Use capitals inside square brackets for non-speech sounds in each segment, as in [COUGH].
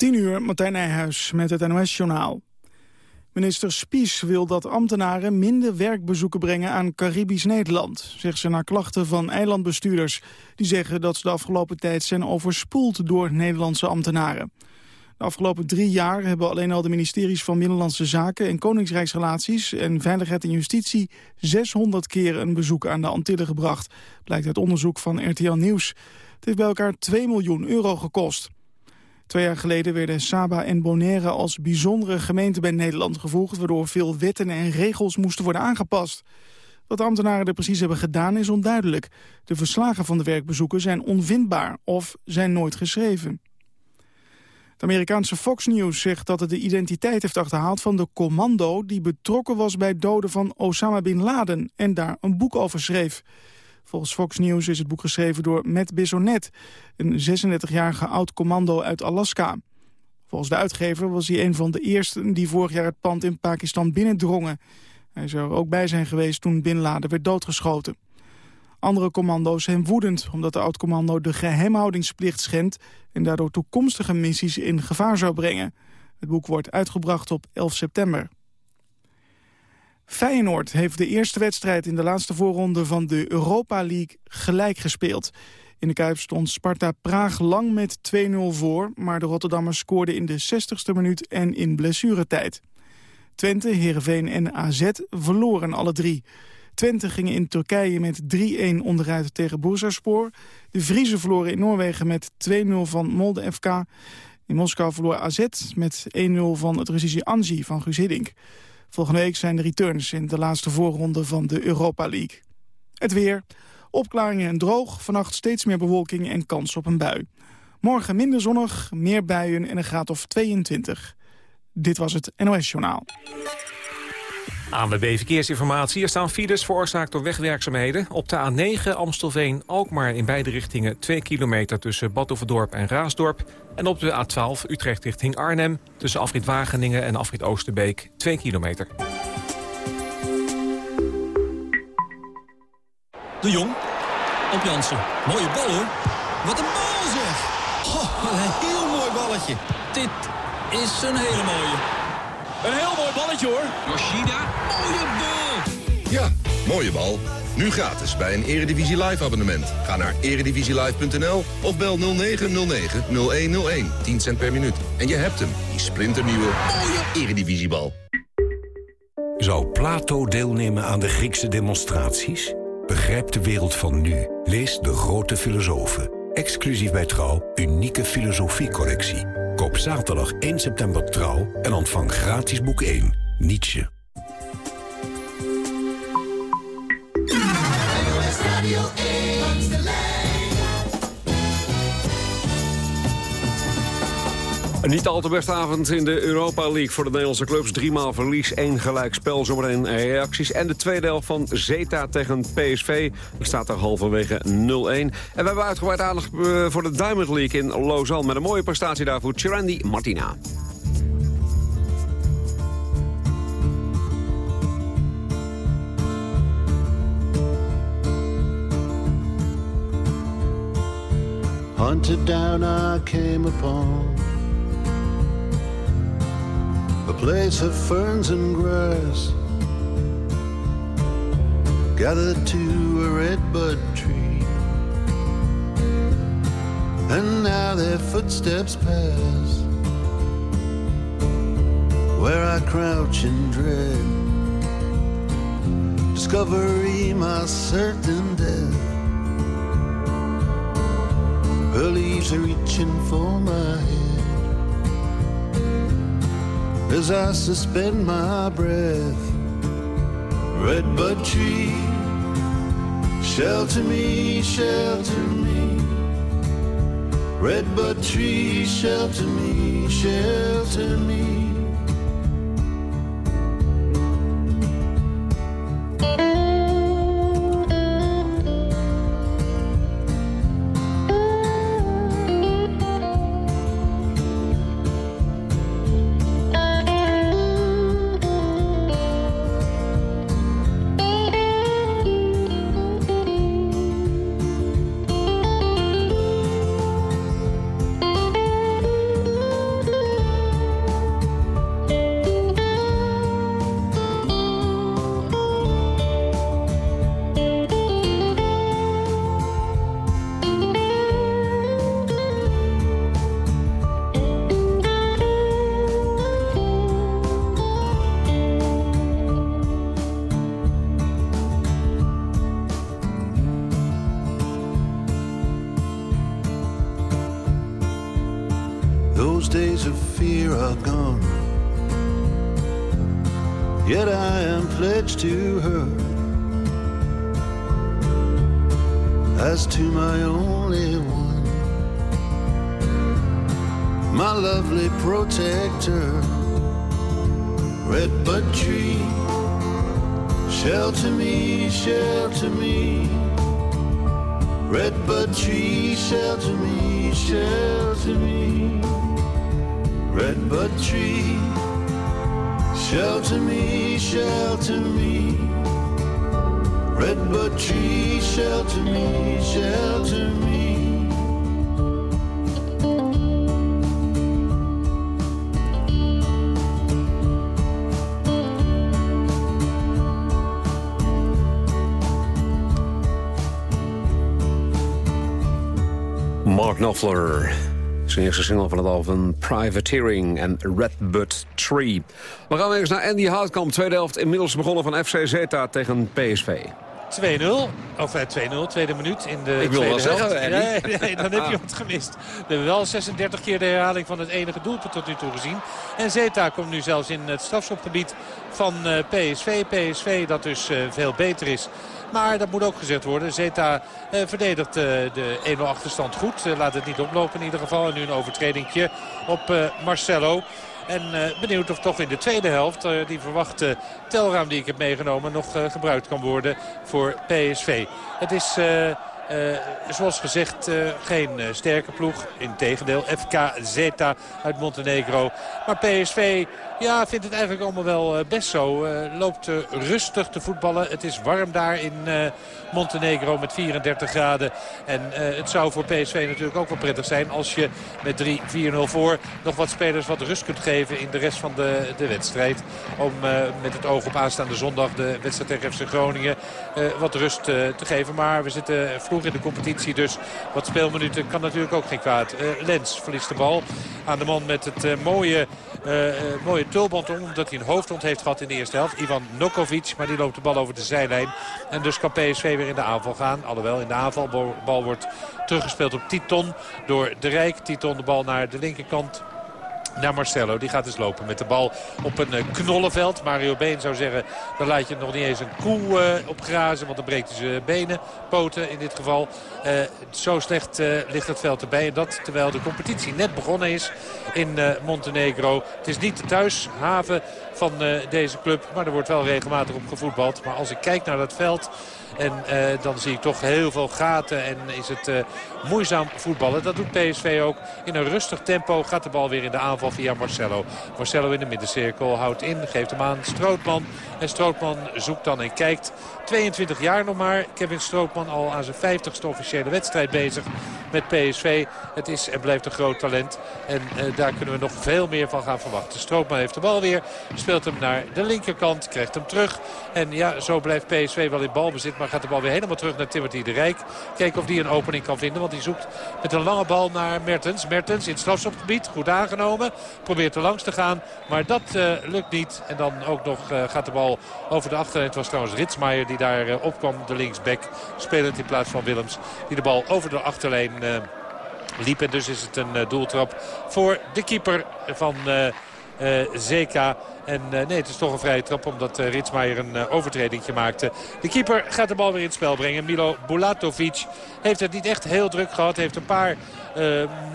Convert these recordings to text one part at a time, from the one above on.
10 uur, Martijn Nijhuis met het NOS-journaal. Minister Spies wil dat ambtenaren minder werkbezoeken brengen aan Caribisch Nederland, zegt ze naar klachten van eilandbestuurders. Die zeggen dat ze de afgelopen tijd zijn overspoeld door Nederlandse ambtenaren. De afgelopen drie jaar hebben alleen al de ministeries van Binnenlandse Zaken en Koningsrijksrelaties en Veiligheid en Justitie 600 keer een bezoek aan de Antillen gebracht, blijkt uit onderzoek van RTL Nieuws. Het heeft bij elkaar 2 miljoen euro gekost. Twee jaar geleden werden Saba en Bonaire als bijzondere gemeente bij Nederland gevoegd... waardoor veel wetten en regels moesten worden aangepast. Wat de ambtenaren er precies hebben gedaan is onduidelijk. De verslagen van de werkbezoeken zijn onvindbaar of zijn nooit geschreven. Het Amerikaanse Fox News zegt dat het de identiteit heeft achterhaald van de commando... die betrokken was bij doden van Osama Bin Laden en daar een boek over schreef. Volgens Fox News is het boek geschreven door Matt Bissonnet... een 36-jarige oud-commando uit Alaska. Volgens de uitgever was hij een van de eersten die vorig jaar het pand in Pakistan binnendrongen. Hij zou er ook bij zijn geweest toen Bin Laden werd doodgeschoten. Andere commando's zijn woedend omdat de oud-commando de geheimhoudingsplicht schendt... en daardoor toekomstige missies in gevaar zou brengen. Het boek wordt uitgebracht op 11 september. Feyenoord heeft de eerste wedstrijd in de laatste voorronde van de Europa League gelijk gespeeld. In de Kuip stond Sparta Praag lang met 2-0 voor... maar de Rotterdammers scoorden in de 60ste minuut en in blessuretijd. Twente, Heerenveen en AZ verloren alle drie. Twente ging in Turkije met 3-1 onderuit tegen Bursaspor. De Vriezen verloren in Noorwegen met 2-0 van Molde FK. In Moskou verloor AZ met 1-0 van het Russische Anzi van Guus Hiddink. Volgende week zijn de returns in de laatste voorronde van de Europa League. Het weer. Opklaringen en droog. Vannacht steeds meer bewolking en kans op een bui. Morgen minder zonnig, meer buien en een graad of 22. Dit was het NOS Journaal. ANWB Verkeersinformatie. Er staan files veroorzaakt door wegwerkzaamheden. Op de A9 Amstelveen-Alkmaar in beide richtingen 2 kilometer tussen Badhoevedorp en Raasdorp. En op de A12 Utrecht richting Arnhem tussen afrit Wageningen en afrit Oosterbeek 2 kilometer. De Jong, op Jansen. Mooie bal hoor. Wat een bal zeg. Oh, een heel mooi balletje. Dit is een hele mooie. Een heel mooi balletje hoor. Yoshida. Mooie bal. Ja, mooie bal. Nu gratis bij een Eredivisie Live abonnement. Ga naar eredivisielive.nl of bel 0909-0101. 10 cent per minuut. En je hebt hem, die splinternieuwe mooie Eredivisiebal. Zou Plato deelnemen aan de Griekse demonstraties? Begrijp de wereld van nu. Lees De Grote Filosofen. Exclusief bij Trouw, unieke filosofiecorrectie. Koop zaterdag 1 september Trouw en ontvang gratis boek 1, Nietzsche. Een niet al te beste avond in de Europa League voor de Nederlandse clubs. Driemaal verlies, één gelijk spel, zometeen reacties. En de tweede helft van Zeta tegen PSV. Er staat er halverwege 0-1. En we hebben uitgebreid aandacht eh, voor de Diamond League in Lausanne... met een mooie prestatie daarvoor, Chirandi Martina. Hunted down I came upon a place of ferns and grass, gathered to a redbud tree. And now their footsteps pass where I crouch in dread. Discovery, my certain death. Her leaves are reaching for my head as I suspend my breath. Redbud tree, shelter me, shelter me. Redbud tree, shelter me, shelter me. As to my only one, my lovely protector, redbud tree, shelter me, shelter me, redbud tree, shelter me, shelter me, redbud tree, shelter me, shelter me. Redbud tree, shelter me, shelter me. Mark Knopfler. Zijn eerste single van het album Privateering en Redbud Tree. We gaan eens naar Andy Houtkamp. Tweede helft inmiddels begonnen van FC Zeta tegen PSV. 2-0. Of eh, 2-0, tweede minuut in de Ik wil tweede wel helft. zeggen. Nee, nee, dan heb je wat gemist. We hebben wel 36 keer de herhaling van het enige doelpunt tot nu toe gezien. En Zeta komt nu zelfs in het strafschopgebied van eh, PSV. PSV dat dus eh, veel beter is. Maar dat moet ook gezegd worden. Zeta eh, verdedigt eh, de 1-0 achterstand goed. Eh, laat het niet oplopen in ieder geval. En nu een overtredingje op eh, Marcelo. En eh, benieuwd of toch in de tweede helft eh, die verwachte telraam die ik heb meegenomen nog eh, gebruikt kan worden voor PSV. Het is... zoals gezegd geen sterke ploeg. Integendeel, FK Zeta uit Montenegro. Maar PSV ja, vindt het eigenlijk allemaal wel eh, best zo. Eh, loopt eh, rustig te voetballen. Het is warm daar in Montenegro met 34 graden. En het zou voor PSV natuurlijk ook wel prettig zijn... als je met 3-4-0 voor nog wat spelers wat rust kunt geven... in de rest van de, de wedstrijd. Om met het oog op aanstaande zondag de wedstrijd tegen FC Groningen... wat rust te geven. Maar we zitten vroeg in de competitie, dus wat speelminuten kan natuurlijk ook geen kwaad. Lens verliest de bal aan de man met het mooie, mooie tulband om... omdat hij een hoofdwond heeft gehad in de eerste helft. Ivan Nokovic, maar die loopt de bal over de zijlijn. En dus kan PSV weer in de aanval gaan. Alhoewel in de aanval, bal wordt teruggespeeld op Titon door de Rijk. Titon de bal naar de linkerkant naar Marcelo. Die gaat dus lopen met de bal op een eh, knollenveld. Mario Been zou zeggen, dan laat je nog niet eens een koe eh, op grazen. Want dan breekt hij zijn benen, poten in dit geval. Eh, zo slecht ligt het veld erbij. En dat terwijl de competitie net begonnen is in Montenegro. Het is niet de thuishaven van deze club. Maar er wordt wel regelmatig op gevoetbald. Maar als ik kijk naar dat veld... En dan zie ik toch heel veel gaten en is het moeizaam voetballen. Dat doet PSV ook. In een rustig tempo gaat de bal weer in de aanval via Marcelo. Marcelo in de middencirkel houdt in, geeft hem aan Strootman. En Strootman zoekt dan en kijkt. 22 jaar nog maar. Kevin Strootman al aan zijn 50ste officiële wedstrijd bezig met PSV. Het is en blijft een groot talent. En eh, daar kunnen we nog veel meer van gaan verwachten. Strootman heeft de bal weer. Speelt hem naar de linkerkant. Krijgt hem terug. En ja, zo blijft PSV wel in balbezit. Maar gaat de bal weer helemaal terug naar Timothy de Rijk. Kijken of die een opening kan vinden. Want die zoekt met een lange bal naar Mertens. Mertens in het strafschopgebied. Goed aangenomen. Probeert er langs te gaan. Maar dat eh, lukt niet. En dan ook nog eh, gaat de bal over de achterlijn. Het was trouwens Ritsmaier die daar eh, opkwam. De linksback. Spelend in plaats van Willems. Die de bal over de achterlijn liep. En dus is het een doeltrap voor de keeper van... Zeka. En eh, nee, het is toch een vrije trap omdat eh, Ritsmaier een uh, overtreding maakte. De keeper gaat de bal weer in het spel brengen. Milo Bulatovic heeft het niet echt heel druk gehad. Heeft een paar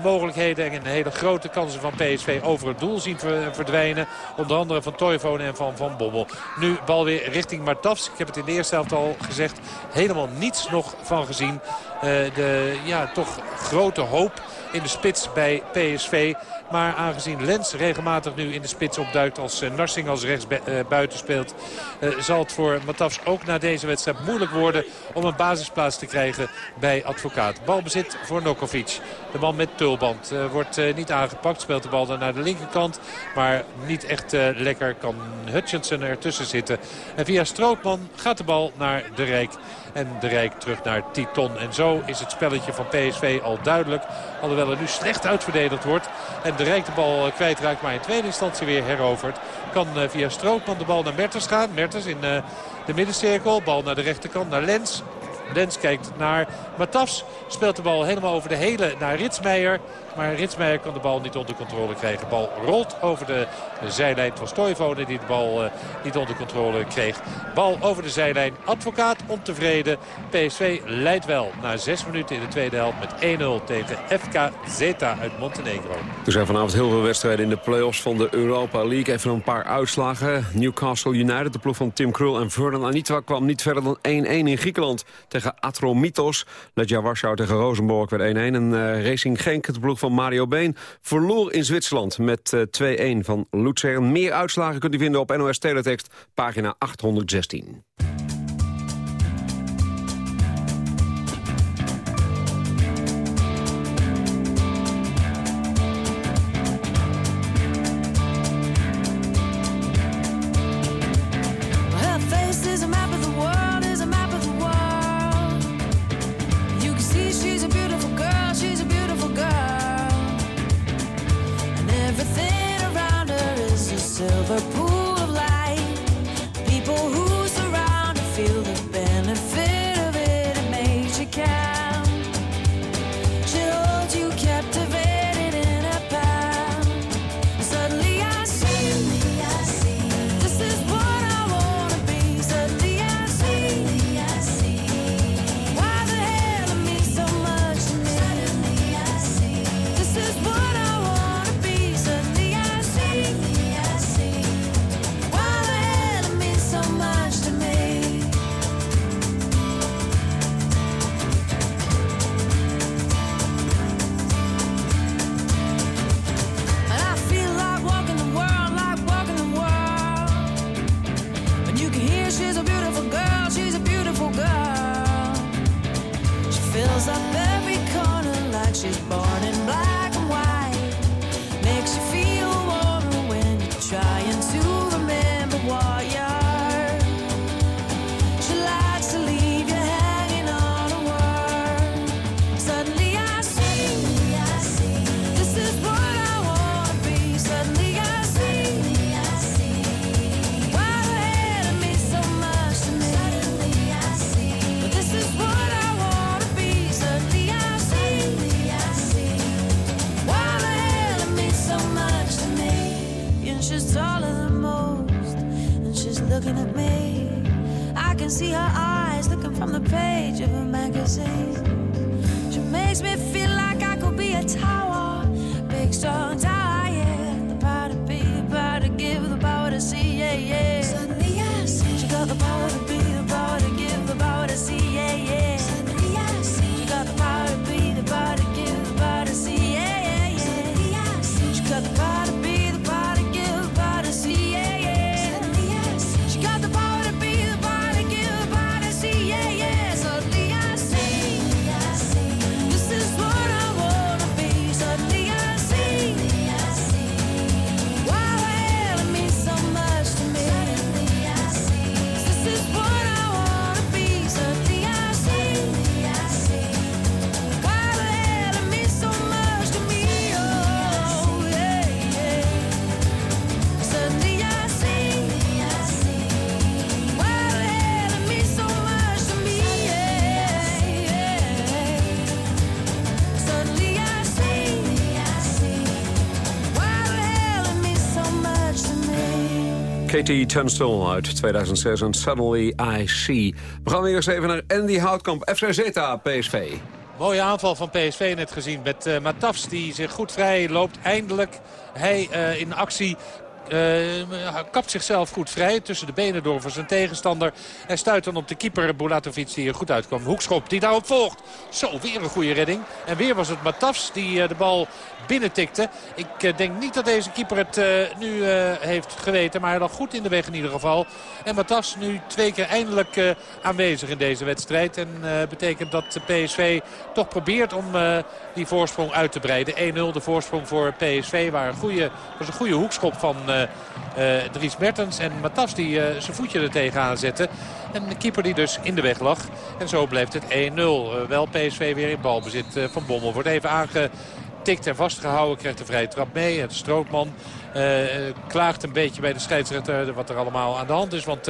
mogelijkheden en hele grote kansen van PSV over het doel zien verdwijnen. Onder andere van Toivonen en van Van Bommel. Nu bal weer richting Martafs. Ik heb het in de eerste helft al gezegd. Helemaal niets nog van gezien. De ja, toch grote hoop in de spits bij PSV. Maar aangezien Lens regelmatig nu in de spits opduikt als uh, Narsing als rechts uh, buiten speelt... Uh, zal het voor Matafs ook na deze wedstrijd moeilijk worden om een basisplaats te krijgen bij Advocaat. Balbezit voor Nokovic. De man met tulband wordt niet aangepakt. Speelt de bal dan naar de linkerkant. Maar niet echt lekker kan Hutchinson ertussen zitten. En via Strootman gaat de bal naar de Rijk. En de Rijk terug naar Titon. En zo is het spelletje van PSV al duidelijk. Alhoewel er nu slecht uitverdedigd wordt. En de Rijk de bal kwijtraakt. Maar in tweede instantie weer heroverd. Kan via Strootman de bal naar Mertens gaan. Mertens in de middencirkel. Bal naar de rechterkant naar Lens. Lens kijkt naar Matafs. Speelt de bal helemaal over de hele naar Ritsmeijer. Maar Ritsmeijer kan de bal niet onder controle krijgen. De bal rolt over de zijlijn. Het was Toivonen die de bal uh, niet onder controle kreeg. Bal over de zijlijn. Advocaat ontevreden. PSV leidt wel na zes minuten in de tweede helft met 1-0 tegen FK Zeta uit Montenegro. Er zijn vanavond heel veel wedstrijden in de play-offs van de Europa League. Even een paar uitslagen. Newcastle United, de ploeg van Tim Krul en Vernon Anitra... kwam niet verder dan 1-1 in Griekenland tegen Atromitos. Legia Warschau tegen Rosenborg werd 1-1. En uh, Racing Genk, de ploeg van Mario Been, verloor in Zwitserland met uh, 2-1 van Luzern. Meer uitslagen kunt u vinden op NOS Teletext, pagina 816. eyes looking from the page of a magazine. She makes me feel like I could be a tower, big strong tower. Katie Tunstall uit 2006 en Suddenly I See. We gaan eerst even naar Andy Houtkamp, FC Zeta, PSV. Mooie aanval van PSV net gezien met uh, Matafs die zich goed vrij loopt. Eindelijk hij uh, in actie uh, kapt zichzelf goed vrij tussen de benen door voor zijn tegenstander. En stuit dan op de keeper Bulatovic die er goed uitkwam. Hoekschop die daarop volgt. Zo, weer een goede redding. En weer was het Matafs die de bal binnentikte. Ik uh, denk niet dat deze keeper het nu heeft geweten. Maar hij lag goed in de weg in ieder geval. En Matafs nu twee keer eindelijk aanwezig in deze wedstrijd. En betekent dat PSV toch probeert om die voorsprong uit te breiden. 1-0 de voorsprong voor PSV. Waar een goede, was een goede hoekschop van Dries Mertens. En Matas die zijn voetje er tegenaan zette. En de keeper die dus in de weg lag. En zo blijft het 1-0. wel PSV weer in balbezit. van Bommel wordt even aangetikt en vastgehouden. Krijgt de vrije trap mee. En de Strootman klaagt een beetje bij de scheidsrechter wat er allemaal aan de hand is. Want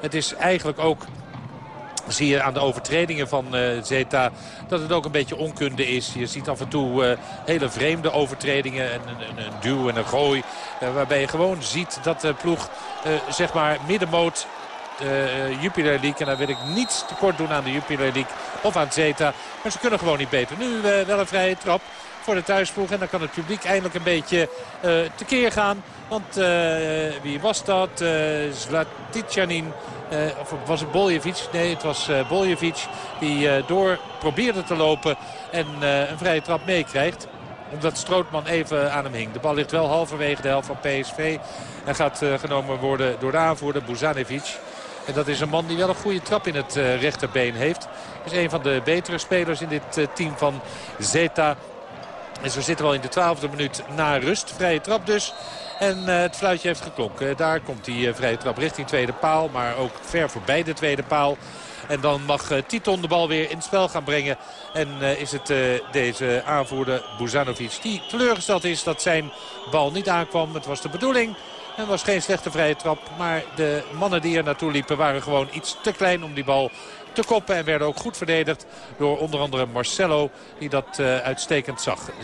het is eigenlijk ook zie je aan de overtredingen van uh, Zeta dat het ook een beetje onkunde is. Je ziet af en toe uh, hele vreemde overtredingen. Een, een, duw en een gooi. Uh, waarbij je gewoon ziet dat de ploeg zeg maar middenmoot uh, Jupiler League. En dan wil ik niets tekort doen aan de Jupiler League of aan Zeta. Maar ze kunnen gewoon niet beter. Nu uh, wel een vrije trap voor de thuisploeg. En dan kan het publiek eindelijk een beetje uh, tekeer gaan. Want wie was dat? Uh, of was het Boljevic? Nee, het was Boljevic die door probeerde te lopen en een vrije trap meekrijgt omdat Strootman even aan hem hing. De bal ligt wel halverwege de helft van PSV. En gaat genomen worden door de aanvoerder Buzanovic. En dat is een man die wel een goede trap in het uh, rechterbeen heeft. Is een van de betere spelers in dit uh, team van Zeta. En zo zitten we al in de twaalfde minuut na rust. Vrije trap dus. En uh, het fluitje heeft geklonken. Daar komt die vrije trap richting tweede paal. Maar ook ver voorbij de tweede paal. En dan mag Titon de bal weer in het spel gaan brengen. En is het deze aanvoerder Buzanovic die teleurgesteld is dat zijn bal niet aankwam. Het was de bedoeling het was geen slechte vrije trap. Maar de mannen die er naartoe liepen waren gewoon iets te klein om die bal te koppen. En werden ook goed verdedigd door onder andere Marcelo. Die dat uh, uitstekend zag. 57,5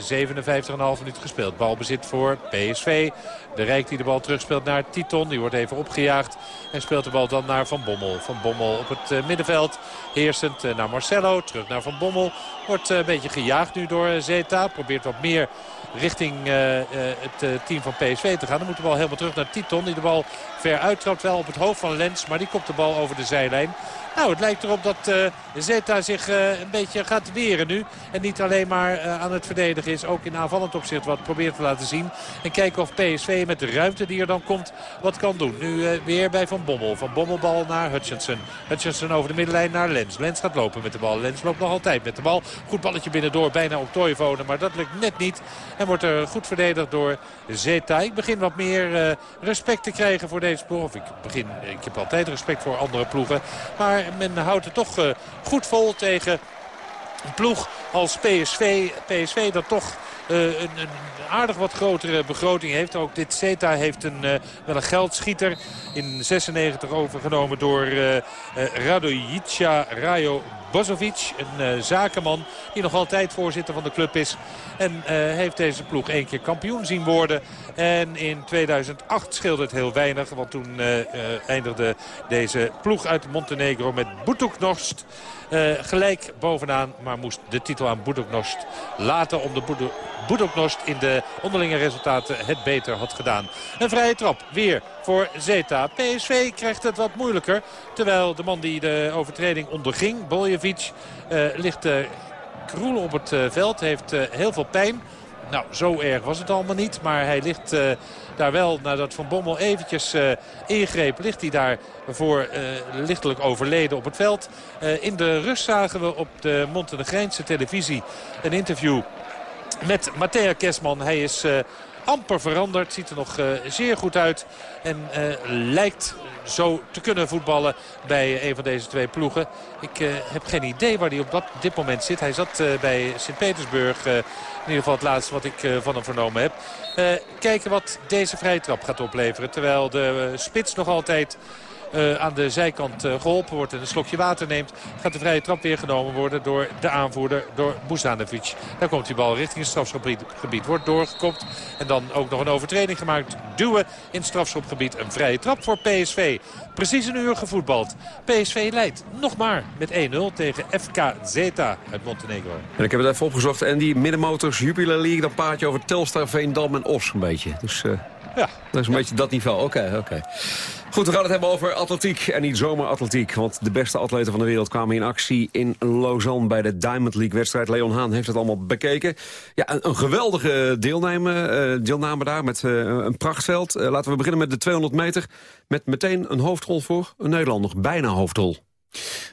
minuut gespeeld. Balbezit voor PSV. De Rijk die de bal terugspeelt naar Titon. Die wordt even opgejaagd. En speelt de bal dan naar Van Bommel. Van Bommel op het uh, middenveld. Heersend uh, naar Marcelo. Terug naar Van Bommel. Wordt een beetje gejaagd nu door Zeta. Probeert wat meer richting het team van PSV te gaan. Dan moet de bal helemaal terug naar Titon. Die de bal ver uittrapt. Wel op het hoofd van Lens. Maar die komt de bal over de zijlijn. Nou, het lijkt erop dat Zeta zich een beetje gaat weren nu. En niet alleen maar aan het verdedigen is. Ook in aanvallend opzicht wat probeert te laten zien. En kijken of PSV met de ruimte die er dan komt wat kan doen. Nu weer bij Van Bommel. Van Bommelbal naar Hutchinson. Hutchinson over de middenlijn naar Lens. Lens gaat lopen met de bal. Lens loopt nog altijd met de bal. Goed balletje binnendoor. Bijna op Toivonen. Maar dat lukt net niet. En wordt er goed verdedigd door Zeta. Ik begin wat meer respect te krijgen voor deze ploeg. Of ik, begin, ik heb altijd respect voor andere ploegen. Maar men houdt het toch uh, goed vol tegen een ploeg als PSV. PSV dat toch een, een, aardig wat grotere begroting heeft. Ook dit CETA heeft een, uh, wel een geldschieter in 96 overgenomen door uh, Radojica Rajo Bozovic. Een zakenman die nog altijd voorzitter van de club is. En heeft deze ploeg één keer kampioen zien worden. En in 2008 scheelde het heel weinig. Want toen eindigde deze ploeg uit Montenegro met Butuknost. Uh, gelijk bovenaan, maar moest de titel aan Budoknost laten om de in de onderlinge resultaten het beter had gedaan. Een vrije trap weer voor Zeta. PSV krijgt het wat moeilijker. Terwijl de man die de overtreding onderging, Boljevic, uh, ligt uh, kroelen op het veld. Heeft heel veel pijn. Nou, zo erg was het allemaal niet. Maar hij ligt uh, daar wel, nadat Van Bommel eventjes uh, ingreep... ligt hij daar voor uh, lichtelijk overleden op het veld. in de rust zagen we op de Montenegrijnse televisie een interview met Matthea Kesman. Hij is amper veranderd. Ziet er nog uh, zeer goed uit. En uh, lijkt zo te kunnen voetballen bij een van deze twee ploegen. Ik uh, heb geen idee waar hij op dat, dit moment zit. Hij zat bij Sint-Petersburg. in ieder geval het laatste wat ik van hem vernomen heb. kijken wat deze vrije trap gaat opleveren. Terwijl de spits nog altijd uh, aan de zijkant uh, geholpen wordt en een slokje water neemt... gaat de vrije trap weer genomen worden door de aanvoerder, door Buzanovic. Daar komt die bal richting het strafschopgebied, gebied, wordt doorgekopt. En dan ook nog een overtreding gemaakt. Duwen in het strafschopgebied. Een vrije trap voor PSV. Precies een uur gevoetbald. PSV leidt nog maar met 1-0 tegen FK Zeta uit Montenegro. En ik heb het even opgezocht. En die middenmotors Jupiler League, dan praat je over Telstar, Veendam en Os een beetje. Dus uh, ja. dat is een beetje dat niveau. Oké, okay, oké. Okay. Goed, we gaan het hebben over atletiek en niet zomaar atletiek. Want de beste atleten van de wereld kwamen in actie in Lausanne... bij de Diamond League-wedstrijd. Leon Haan heeft het allemaal bekeken. Ja, een, een geweldige deelname, uh, deelname daar met uh, een prachtveld. Uh, laten we beginnen met de 200 meter. Met meteen een hoofdrol voor een Nederlander. Bijna hoofdrol.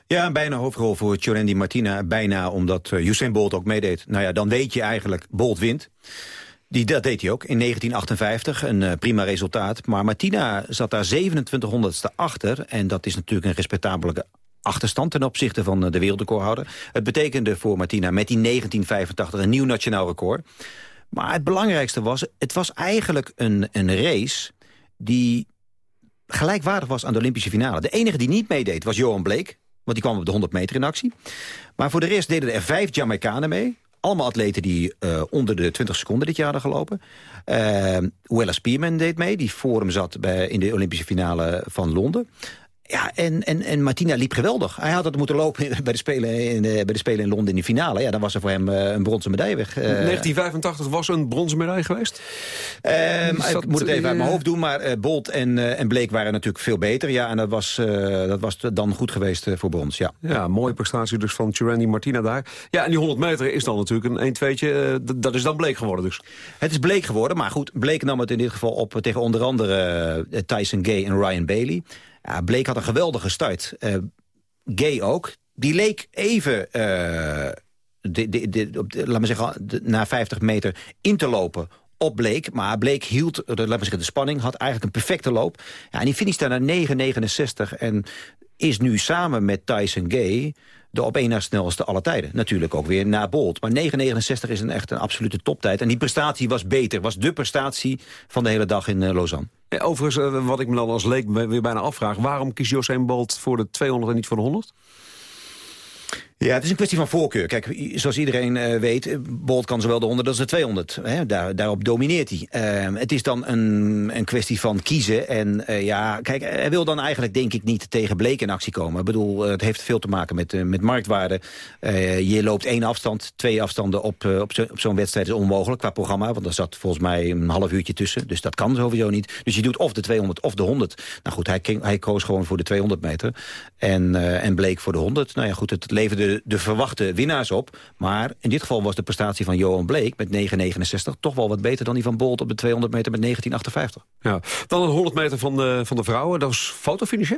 Ja, bijna hoofdrol voor Tjorendi Martina. Bijna omdat Usain Bolt ook meedeed. Nou ja, dan weet je eigenlijk, Bolt wint. Die, dat deed hij ook in 1958, een uh, prima resultaat. Maar Martina zat daar 2700ste achter. En dat is natuurlijk een respectabele achterstand ten opzichte van uh, de wereldrecordhouder. Het betekende voor Martina met die 1985 een nieuw nationaal record. Maar het belangrijkste was, het was eigenlijk een, een race die gelijkwaardig was aan de Olympische finale. De enige die niet meedeed was Johan Bleek. Want die kwam op de 100 meter in actie. Maar voor de rest deden er vijf Jamaicanen mee. Allemaal atleten die uh, onder de 20 seconden dit jaar hadden gelopen. Uh, Wella Spearman deed mee, die hem zat bij, in de Olympische finale van Londen. Ja, en, en, en Martina liep geweldig. Hij had het moeten lopen [LAUGHS] bij de, Spelen in, bij de Spelen in Londen in de finale. Ja, dan was er voor hem uh, een bronzen medaille weg. Uh, 1985 was een bronzen medaille geweest? Uh, ik moet het even uit mijn hoofd doen, maar Bolt en, en Bleek waren natuurlijk veel beter. Ja, en dat was, dat was dan goed geweest voor brons, ja. Ja, mooie prestatie dus van Tjurandi Martina daar. Ja, en die 100 meter is dan natuurlijk een 1-2'tje. dat is dan Bleek geworden dus. Het is Bleek geworden, maar goed, Bleek nam het in dit geval op tegen onder andere Tyson Gay en Ryan Bailey. Ja, Bleek had een geweldige start. Uh, Gay ook. Die leek even, uh, de, de, de, op laat maar zeggen, na 50 meter in te lopen op Bleek. Maar Bleek hield, laat maar zeggen, de spanning, had eigenlijk een perfecte loop. Ja, en die finishte naar 9,69 en is nu samen met Tyson Gay de op één na snelste alle tijden. Natuurlijk ook weer na Bolt. Maar 9,69 is een echt een absolute toptijd. En die prestatie was beter. Was de prestatie van de hele dag in uh, Lausanne. Ja, overigens, uh, wat ik me dan als leek weer bijna afvraag... waarom kiest José Bolt voor de 200 en niet voor de 100? Ja, het is een kwestie van voorkeur. Kijk, zoals iedereen uh, weet, Bolt kan zowel de 100 als de 200. Hè? Daar, daarop domineert hij. Uh, het is dan een, een kwestie van kiezen. En uh, ja, kijk, hij wil dan eigenlijk denk ik niet tegen Bleek in actie komen. Ik bedoel, het heeft veel te maken met, met marktwaarde. je loopt één afstand, twee afstanden op, op zo'n zo wedstrijd is onmogelijk qua programma. Want er zat volgens mij een half uurtje tussen. Dus dat kan sowieso niet. Dus je doet of de 200 of de 100. Nou goed, hij, hij koos gewoon voor de 200 meter. En, en Bleek voor de 100. Nou ja, goed, het leverde de, verwachte winnaars op. Maar in dit geval was de prestatie van Johan Bleek met 9,69... toch wel wat beter dan die van Bolt op de 200 meter met 19,58. Ja. Dan een 100 meter van de, van de vrouwen. Dat was fotofinish, hè?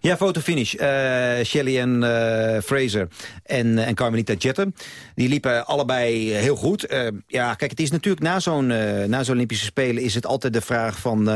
Ja, fotofinish. Uh, Shelly en uh, Fraser en, en Carmelita Jeter. Die liepen allebei heel goed. Uh, ja, kijk, het is natuurlijk na zo'n na zo'n Olympische Spelen... is het altijd de vraag van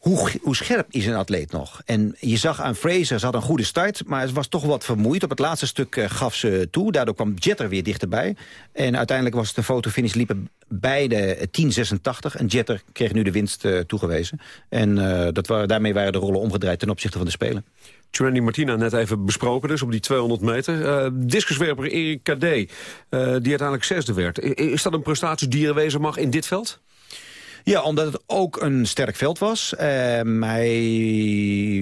hoe, scherp is een atleet nog? En je zag aan Fraser, ze had een goede start... maar ze was toch wat vermoeid. Op het laatste stuk uh, gaf ze toe. Daardoor kwam Jetter weer dichterbij. En uiteindelijk was het een fotofinish, liepen beide 10.86. En Jetter kreeg nu de winst uh, toegewezen. En dat waren, daarmee waren de rollen omgedraaid ten opzichte van de Spelen. Trendy Martina net even besproken dus op die 200 meter. Discuswerper Erik Kadé, die uiteindelijk zesde werd. Is dat een prestatie die er wezen mag in dit veld? Ja, omdat het ook een sterk veld was. Uh, hij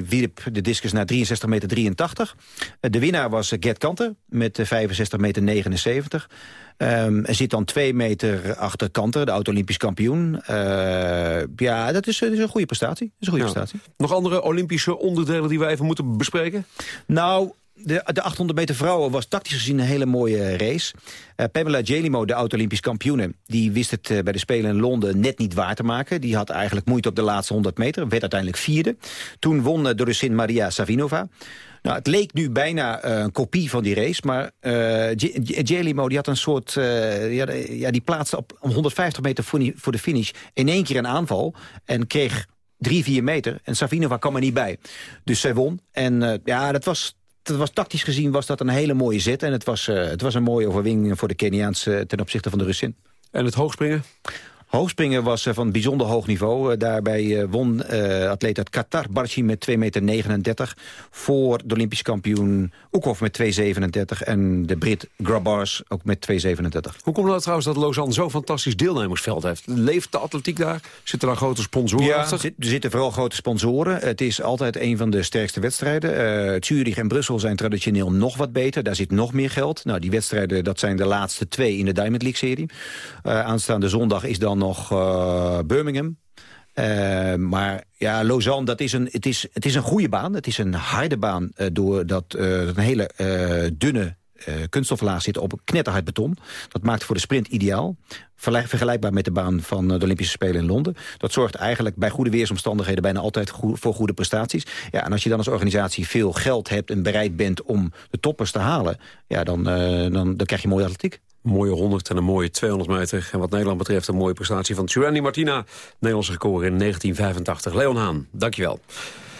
wierp de discus naar 63 meter 83. Uh, de winnaar was Gert Kanter met 65 meter 79. Um, er zit dan twee meter achter Kanter, de oud-Olympisch kampioen. Uh, ja, dat is, dat is, een goede prestatie. Dat is een goede ja. prestatie. Nog andere Olympische onderdelen die we even moeten bespreken? Nou, de, de 800 meter vrouwen was tactisch gezien een hele mooie race. Uh, Pamela Jelimo, de oud-Olympisch kampioene... die wist het uh, bij de Spelen in Londen net niet waar te maken. Die had eigenlijk moeite op de laatste 100 meter. Werd uiteindelijk vierde. Toen won uh, Dorosin Maria Savinova. Nou, het leek nu bijna een kopie van die race. Maar Jelimo die had een soort... ja, ja, die plaatste op 150 meter voor, voor de finish... in één keer een aanval. En kreeg drie, vier meter. En Savinova kwam er niet bij. Dus zij won. En ja, dat was het was tactisch gezien was dat een hele mooie zet. En het was, uh, het was een mooie overwinning voor de Keniaanse ten opzichte van de Russin. En het hoogspringen? Hoogspringen was uh, van bijzonder hoog niveau. Uh, daarbij won atleet uit Qatar, Barchi, met 2,39 meter. Voor de Olympisch kampioen Oekhoff met 2,37. En de Brit Grabars ook met 2,37. Hoe komt het trouwens dat Lausanne zo'n fantastisch deelnemersveld heeft? Leeft de atletiek daar? Zitten daar grote sponsoren ja, achter? er zitten vooral grote sponsoren. Het is altijd een van de sterkste wedstrijden. Uh, Zurich en Brussel zijn traditioneel nog wat beter. Daar zit nog meer geld. Nou, die wedstrijden dat zijn de laatste twee in de Diamond League-serie. Uh, aanstaande zondag is dan nog uh, Birmingham. Uh, maar ja, Lausanne, dat is een, het, is, het is een goede baan. Het is een harde baan uh, doordat uh, een hele dunne kunststoflaag zit op knetterhard beton. Dat maakt voor de sprint ideaal. Vergelijkbaar met de baan van de Olympische Spelen in Londen. Dat zorgt eigenlijk bij goede weersomstandigheden bijna altijd voor goede prestaties. Ja, en als je dan als organisatie veel geld hebt en bereid bent om de toppers te halen... Ja, dan, dan, dan krijg je mooie atletiek. Een mooie 100 en een mooie 200 meter. En wat Nederland betreft een mooie prestatie van Tjurani Martina. Nederlandse record in 1985. Leon Haan, dankjewel.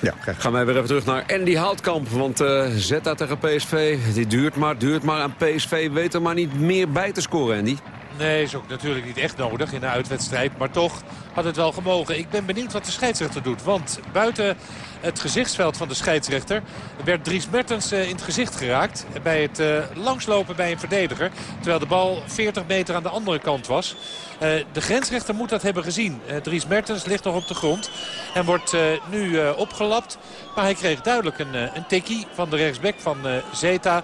Ja, Gaan wij weer even terug naar Andy Houtkamp. Want uh, Zeta tegen PSV, die duurt maar, duurt maar. En PSV weet er maar niet meer bij te scoren, Andy. Nee, is ook natuurlijk niet echt nodig in de uitwedstrijd. Maar toch had het wel gemogen. Ik ben benieuwd wat de scheidsrechter doet. Want buiten het gezichtsveld van de scheidsrechter werd Dries Mertens in het gezicht geraakt. Bij het langslopen bij een verdediger. Terwijl de bal 40 meter aan de andere kant was. de grensrechter moet dat hebben gezien. Dries Mertens ligt nog op de grond. En wordt nu opgelapt. Maar hij kreeg duidelijk een, een tikkie van de rechtsback van Zeta.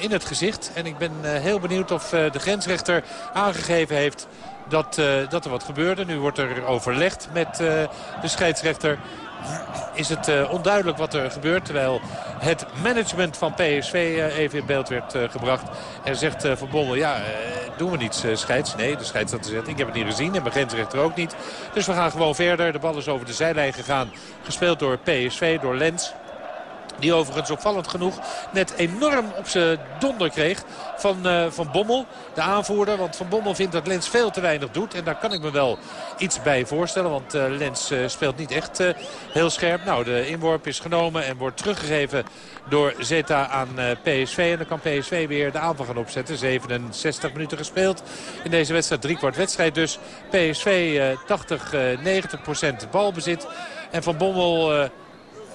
in het gezicht. En ik ben heel benieuwd of de grensrechter aangegeven heeft dat, dat er wat gebeurde. Nu wordt er overlegd met de scheidsrechter is het uh, onduidelijk wat er gebeurt. Terwijl het management van PSV uh, even in beeld werd uh, gebracht. En zegt Van Bommel, ja, doen we niets scheids? Nee, de scheidsrechter zegt, ik heb het niet gezien en mijn grensrechter ook niet. Dus we gaan gewoon verder. De bal is over de zijlijn gegaan. Gespeeld door PSV, door Lens. Die overigens opvallend genoeg net enorm op zijn donder kreeg van uh, Van Bommel, de aanvoerder. Want Van Bommel vindt dat Lens veel te weinig doet. En daar kan ik me wel iets bij voorstellen. Want uh, Lens uh, speelt niet echt heel scherp. Nou, de inworp is genomen en wordt teruggegeven door Zeta aan PSV. En dan kan PSV weer de aanval gaan opzetten. 67 minuten gespeeld in deze wedstrijd. Driekwart wedstrijd dus. PSV 80, 90 procent balbezit. En Van Bommel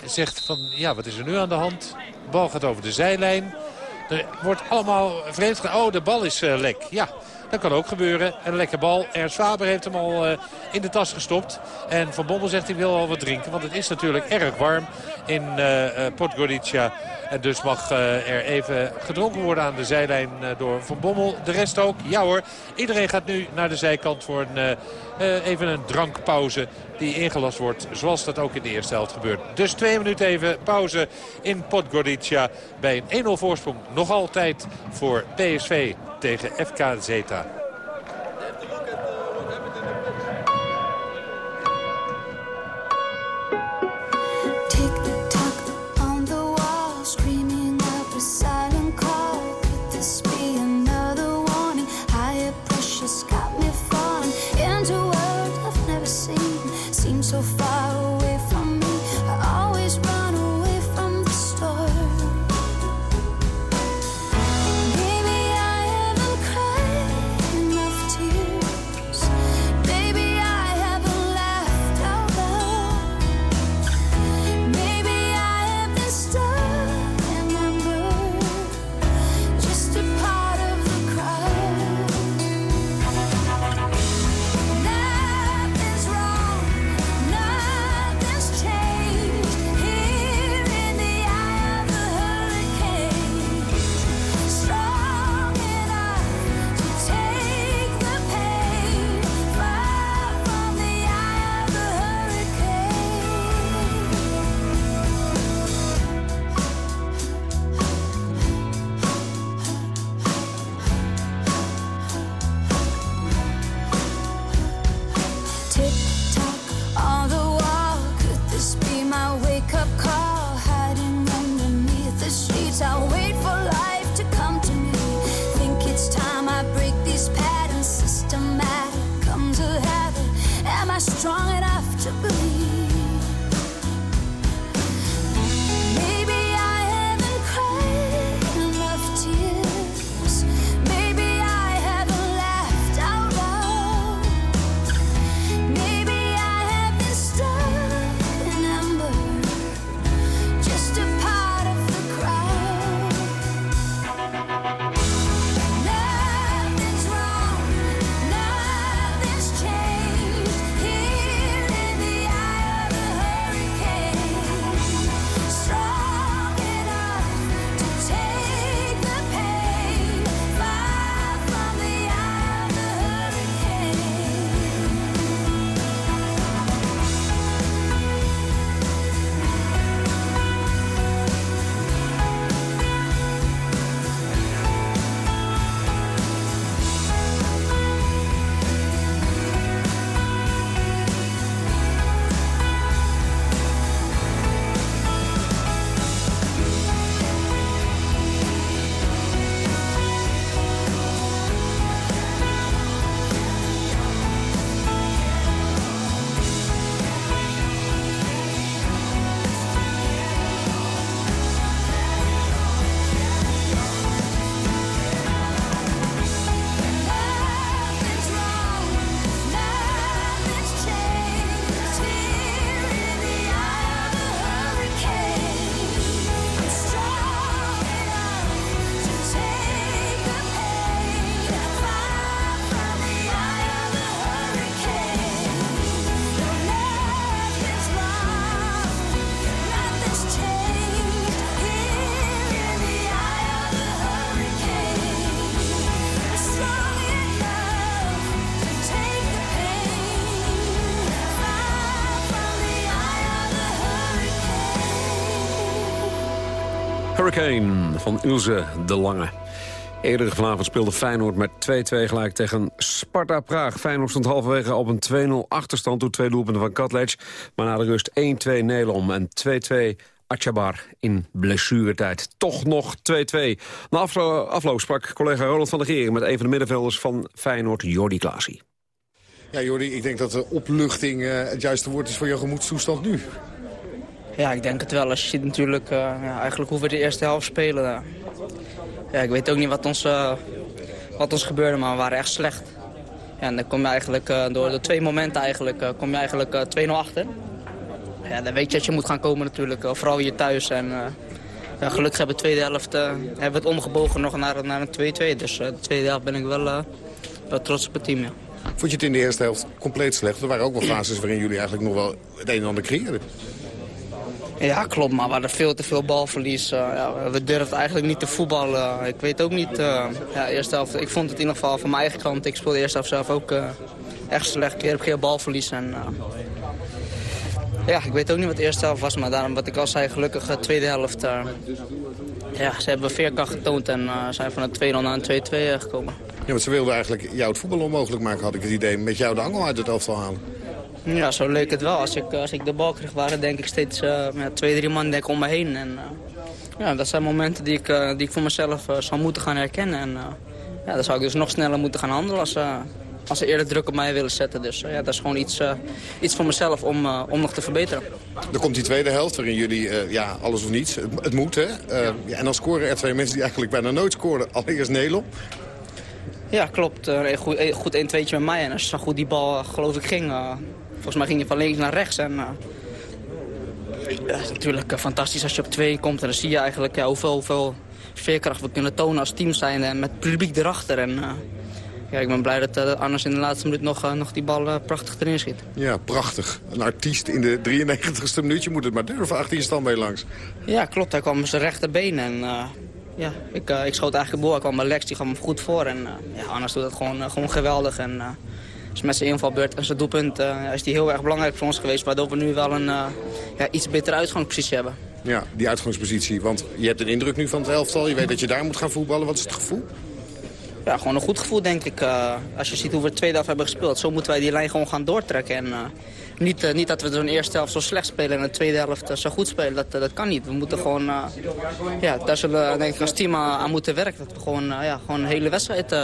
zegt van ja, wat is er nu aan de hand? De bal gaat over de zijlijn. Er wordt allemaal vreemd Oh, de bal is uh, lek. Ja, dat kan ook gebeuren. Een lekker bal. Ernst Faber heeft hem al uh, in de tas gestopt. En Van Bommel zegt hij wil al wat drinken. Want het is natuurlijk erg warm in uh, Podgorica. En dus mag er even gedronken worden aan de zijlijn door Van Bommel. De rest ook. Ja hoor. Iedereen gaat nu naar de zijkant voor een, even een drankpauze die ingelast wordt. Zoals dat ook in de eerste helft gebeurt. Dus twee minuten even pauze in Podgorica. Bij een 1-0 voorsprong nog altijd voor PSV tegen FK Zeta. Van Ilse de Lange. Eerder vanavond speelde Feyenoord met 2-2 gelijk tegen Sparta Praag. Feyenoord stond halverwege op een 2-0 achterstand door twee doelpunten van Katlec. Maar na de rust 1-2 Nelom en 2-2 Atjabar in blessuretijd. Toch nog 2-2. Na afloop sprak collega Roland van der Geren met een van de middenvelders van Feyenoord, Jordi Klaasie. Ja, Jordi, ik denk dat de opluchting uh, het juiste woord is voor je gemoedstoestand nu. Ja, ik denk het wel. Als je ziet natuurlijk uh, ja, eigenlijk hoe we de eerste helft spelen. Uh, ja, ik weet ook niet wat ons, uh, wat ons gebeurde, maar we waren echt slecht. Ja, en dan kom je eigenlijk door de twee momenten eigenlijk, kom je eigenlijk 2-0 achter. Ja, dan weet je dat je moet gaan komen natuurlijk, vooral hier thuis. En ja, gelukkig hebben we de tweede helft hebben we het omgebogen nog naar, naar een 2-2. Dus de tweede helft ben ik wel, wel trots op het team, ja. Vond je het in de eerste helft compleet slecht? Er waren ook wel [CLEARS THROAT] fases waarin jullie eigenlijk nog wel het een en ander creëerden. Ja, klopt, maar we hadden veel te veel balverlies. Uh, ja, we durfden eigenlijk niet te voetballen. Ik weet ook niet, uh, ja, helft, ik vond het in ieder geval van mijn eigen kant. Ik speelde eerst eerste zelf ook uh, echt slecht. Ik heb geen balverlies. En, ja, ik weet ook niet wat de eerste helft was, maar daarom wat ik al zei, gelukkig de tweede helft. ja, ze hebben veerkracht getoond en zijn van een 2-0 naar een 2-2 gekomen. Ja, want ze wilden eigenlijk jou het voetbal onmogelijk maken, had ik het idee. Met jou de angel uit het elftal halen. Ja, zo leuk het wel. Als ik, als ik de bal kreeg, waren denk ik steeds uh, ja, twee, drie man denk om me heen. En, uh, ja, dat zijn momenten die ik, uh, die ik voor mezelf zou moeten gaan herkennen. En ja, dan zou ik dus nog sneller moeten gaan handelen als, als ze eerder druk op mij willen zetten. Dus ja, dat is gewoon iets, iets voor mezelf om, om nog te verbeteren. Er komt die tweede helft waarin jullie ja, alles of niets. Het, het moet, hè? ja, en dan scoren er twee mensen die eigenlijk bijna nooit scoren. Allereerst Nelo. Ja, klopt. Goed, goed 1 2 met mij. En als zo goed die bal, geloof ik, ging... Volgens mij ging je van links naar rechts. En, uh, ja, natuurlijk uh, fantastisch als je op twee komt. En dan zie je eigenlijk ja, hoeveel, hoeveel veerkracht we kunnen tonen als team zijn. En met publiek erachter. En, uh, ja, ik ben blij dat uh, Anders in de laatste minuut nog, nog die bal prachtig erin schiet. Ja, prachtig. Een artiest in de 93ste minuut. Je moet het maar durven achter je stand mee langs. Ja, klopt. Hij kwam met zijn rechterbeen. En ja, ik, ik schoot eigenlijk boel. Hij kwam bij Lex, die kwam hem goed voor. En ja, Anders doet dat gewoon, gewoon geweldig. En, dus met zijn invalbeurt en zijn doelpunt uh, is die heel erg belangrijk voor ons geweest. Waardoor we nu wel een uh, ja, iets betere uitgangspositie hebben. Ja, die uitgangspositie. Want je hebt een indruk nu van het elftal. Je weet dat je daar moet gaan voetballen. Wat is het gevoel? Ja, gewoon een goed gevoel denk ik. Uh, als je ziet hoe we het tweede helft hebben gespeeld. Zo moeten wij die lijn gewoon gaan doortrekken. En, niet, uh, niet dat we zo'n eerste helft zo slecht spelen en de tweede helft uh, zo goed spelen. Dat, uh, dat kan niet. We moeten gewoon, ja, daar zullen we denk ik als team aan moeten werken. Dat we gewoon, ja, gewoon een hele wedstrijd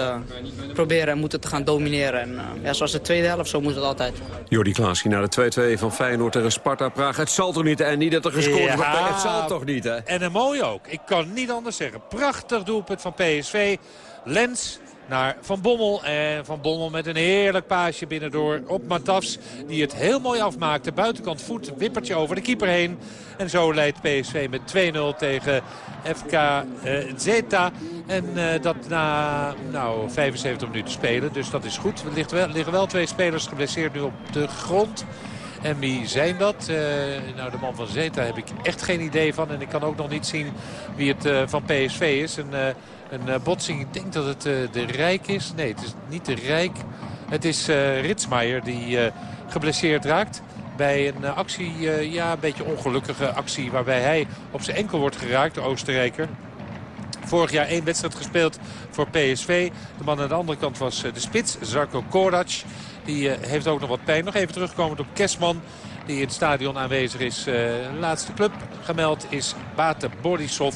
proberen en moeten te gaan domineren. En ja, zoals de tweede helft, zo moet het altijd. Jordi Klaasje naar de 2-2 van Feyenoord tegen Sparta Praag. Het zal toch niet, en niet dat er gescoord ja, wordt. Het zal toch niet, hè? En een mooi ook. Ik kan niet anders zeggen. Prachtig doelpunt van PSV. Lens naar Van Bommel. En Van Bommel met een heerlijk paasje binnendoor op Matafs. Die het heel mooi afmaakte. Buitenkant voet, wippertje over de keeper heen. En zo leidt PSV met 2-0 tegen FK uh, Zeta. En uh, dat na nou, 75 minuten spelen. Dus dat is goed. Er liggen wel, liggen wel twee spelers geblesseerd nu op de grond. En wie zijn dat? Nou, de man van Zeta heb ik echt geen idee van. En ik kan ook nog niet zien wie het uh, van PSV is. Uh, een botsing, ik denk dat het de Rijk is. Nee, het is niet de Rijk. Het is Ritsmaier die geblesseerd raakt. Bij een actie, ja, een beetje ongelukkige actie... waarbij hij op zijn enkel wordt geraakt, de Oostenrijker. Vorig jaar één wedstrijd gespeeld voor PSV. De man aan de andere kant was de spits, Zarko Korac. Die heeft ook nog wat pijn. Nog even terugkomend op Kesman. Die in het stadion aanwezig is. Laatste club gemeld is Bate Borisov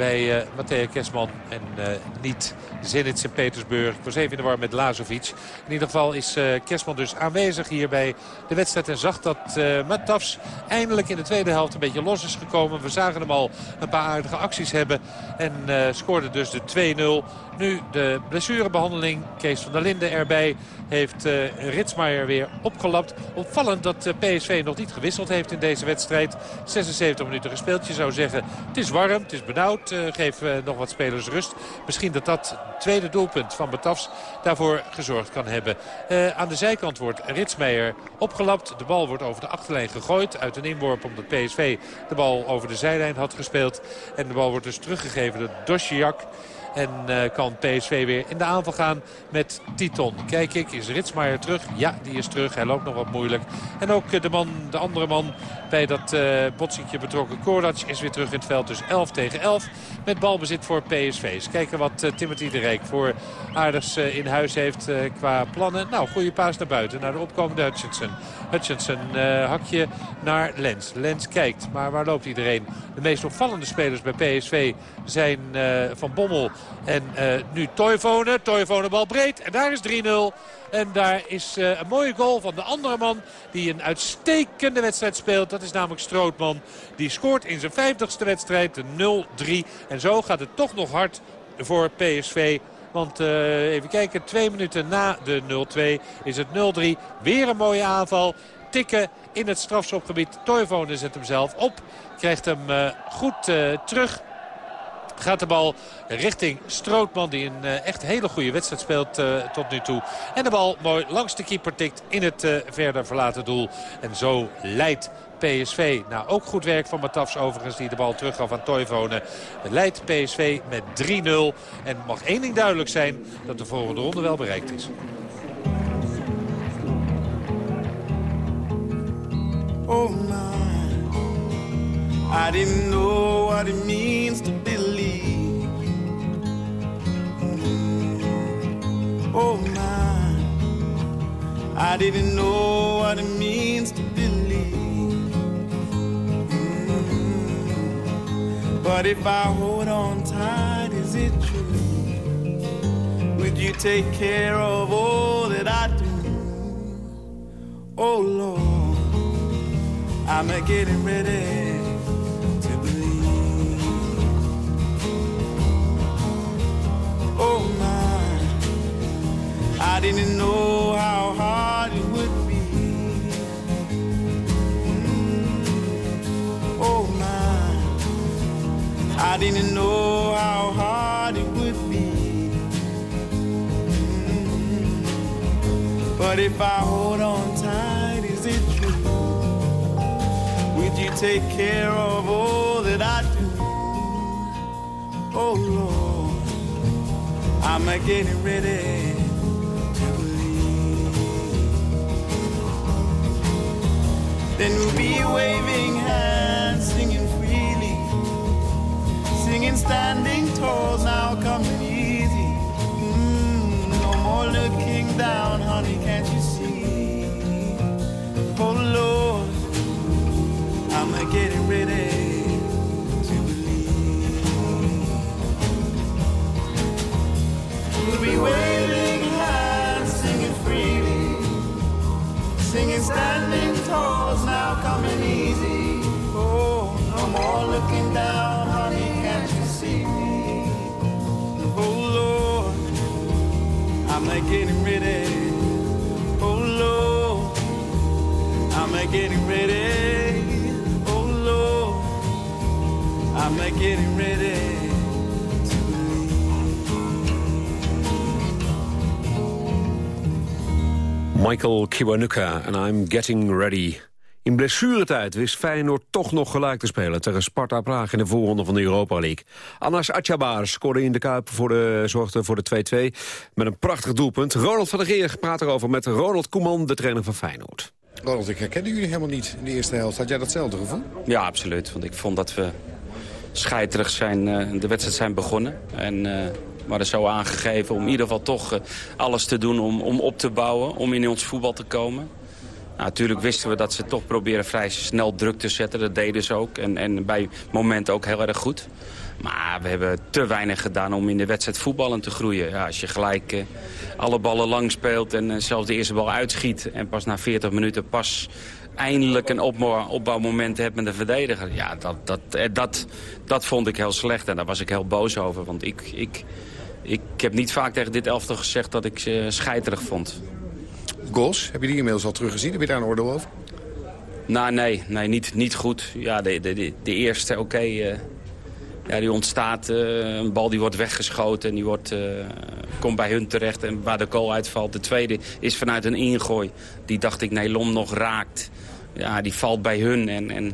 bij uh, Matthäa Kesman en uh, niet Zenit Sint-Petersburg. Ik was even in de war met Lazovic. In ieder geval is uh, Kesman dus aanwezig hier bij de wedstrijd. En zag dat uh, eindelijk in de tweede helft een beetje los is gekomen. We zagen hem al een paar aardige acties hebben. En scoorde dus de 2-0. Nu de blessurebehandeling. Kees van der Linden erbij. Heeft uh, weer opgelapt. Opvallend dat uh, PSV nog niet gewisseld heeft in deze wedstrijd. 76 minuten gespeeld. Je zou zeggen het is warm, het is benauwd. Uh, geef nog wat spelers rust. Misschien dat dat tweede doelpunt van Betafs daarvoor gezorgd kan hebben. aan de zijkant wordt Ritsmeijer opgelapt. De bal wordt over de achterlijn gegooid. Uit een inworp omdat PSV de bal over de zijlijn had gespeeld. En de bal wordt dus teruggegeven door Dosjak. En kan PSV weer in de aanval gaan met Titon. Kijk ik, is Ritsmaier terug? Ja, die is terug. Hij loopt nog wat moeilijk. En ook de, man, de andere man bij dat uh, betrokken Korac is weer terug in het veld. Dus 11 tegen 11 met balbezit voor PSV. Eens kijken wat uh, Timothy de Rijk voor aardigs in huis heeft qua plannen. Nou, goede paas naar buiten, naar de opkomende Hutchinson. Hutchinson hakje naar Lens. Lens kijkt, maar waar loopt iedereen? De meest opvallende spelers bij PSV zijn Van Bommel en nu Toivonen. Toivonen bal breed en daar is 3-0. En daar is uh, een mooie goal van de andere man die een uitstekende wedstrijd speelt. Dat is namelijk Strootman. Die scoort in zijn vijftigste wedstrijd de 0-3. En zo gaat het toch nog hard voor PSV. Want uh, even kijken, twee minuten na de 0-2 is het 0-3. Weer een mooie aanval. Tikken in het strafschopgebied. Toivonen zet hem zelf op. Krijgt hem goed terug gaat de bal richting Strootman. Die een uh, echt hele goede wedstrijd speelt uh, tot nu toe. En de bal mooi langs de keeper tikt in het uh, verder verlaten doel. En zo leidt PSV. Nou, ook goed werk van Matafs overigens die de bal terug gaf aan Toivonen. Leidt PSV met 3-0. En mag één ding duidelijk zijn dat de volgende ronde wel bereikt is. Oh my, I didn't know what it means to believe. Oh my, I didn't know what it means to believe. Mm. But if I hold on tight, is it true? Would you take care of all that I do? Oh Lord. I'm a getting ready didn't know how hard it would be. Mm. Oh my, I didn't know how hard it would be. Mm. But if I hold on tight, is it true? Would you take care of all that I do? Oh Lord, I'm a getting ready Then we'll be waving hands, singing freely, singing standing tall, now coming easy. Mm, no more looking down, honey, can't you see? Oh Lord. I'm getting ready to believe. We'll be waving hands, singing freely, singing standing tall, now coming easy. Oh, no more looking down, honey, can't you see me? Oh Lord, I'm getting ready. Oh Lord, I'm getting ready. Oh Lord, I'm getting ready Michael Kiwanuka en I'm getting ready. In blessuretijd wist Feyenoord toch nog gelijk te spelen... tegen Sparta Praag in de voorronde van de Europa League. Anas Atjabar scoorde in de Kuip voor de, zorgde voor de 2-2 met een prachtig doelpunt. Ronald van der Geer praat erover met Ronald Koeman, de trainer van Feyenoord. Ronald, ik herkende jullie helemaal niet in de eerste helft. Had jij datzelfde gevoel? Ja, absoluut. Want ik vond dat we scheiterig zijn, uh, de wedstrijd zijn begonnen. En uh, we hadden zo aangegeven om in ieder geval toch uh, alles te doen om, om op te bouwen. Om in ons voetbal te komen. Nou, natuurlijk wisten we dat ze toch proberen vrij snel druk te zetten. Dat deden ze ook. En, en bij momenten ook heel erg goed. Maar we hebben te weinig gedaan om in de wedstrijd voetballen te groeien. Ja, als je gelijk uh, alle ballen lang speelt en uh, zelfs de eerste bal uitschiet... en pas na 40 minuten pas eindelijk een opbouwmoment hebt met de verdediger. Ja, dat, dat, dat, dat vond ik heel slecht en daar was ik heel boos over. Want ik, ik, ik heb niet vaak tegen dit elftal gezegd dat ik ze scheiterig vond. Goals, heb je die inmiddels al teruggezien? Heb je daar een oordeel over? Nou, nee, nee niet, niet goed. Ja, de, de, de, eerste, oké... Okay, uh, ja, die ontstaat, uh, een bal die wordt weggeschoten en die wordt, uh, komt bij hun terecht en waar de goal uitvalt. De tweede is vanuit een ingooi. Die dacht ik Nelom nog raakt. Ja, die valt bij hun en, en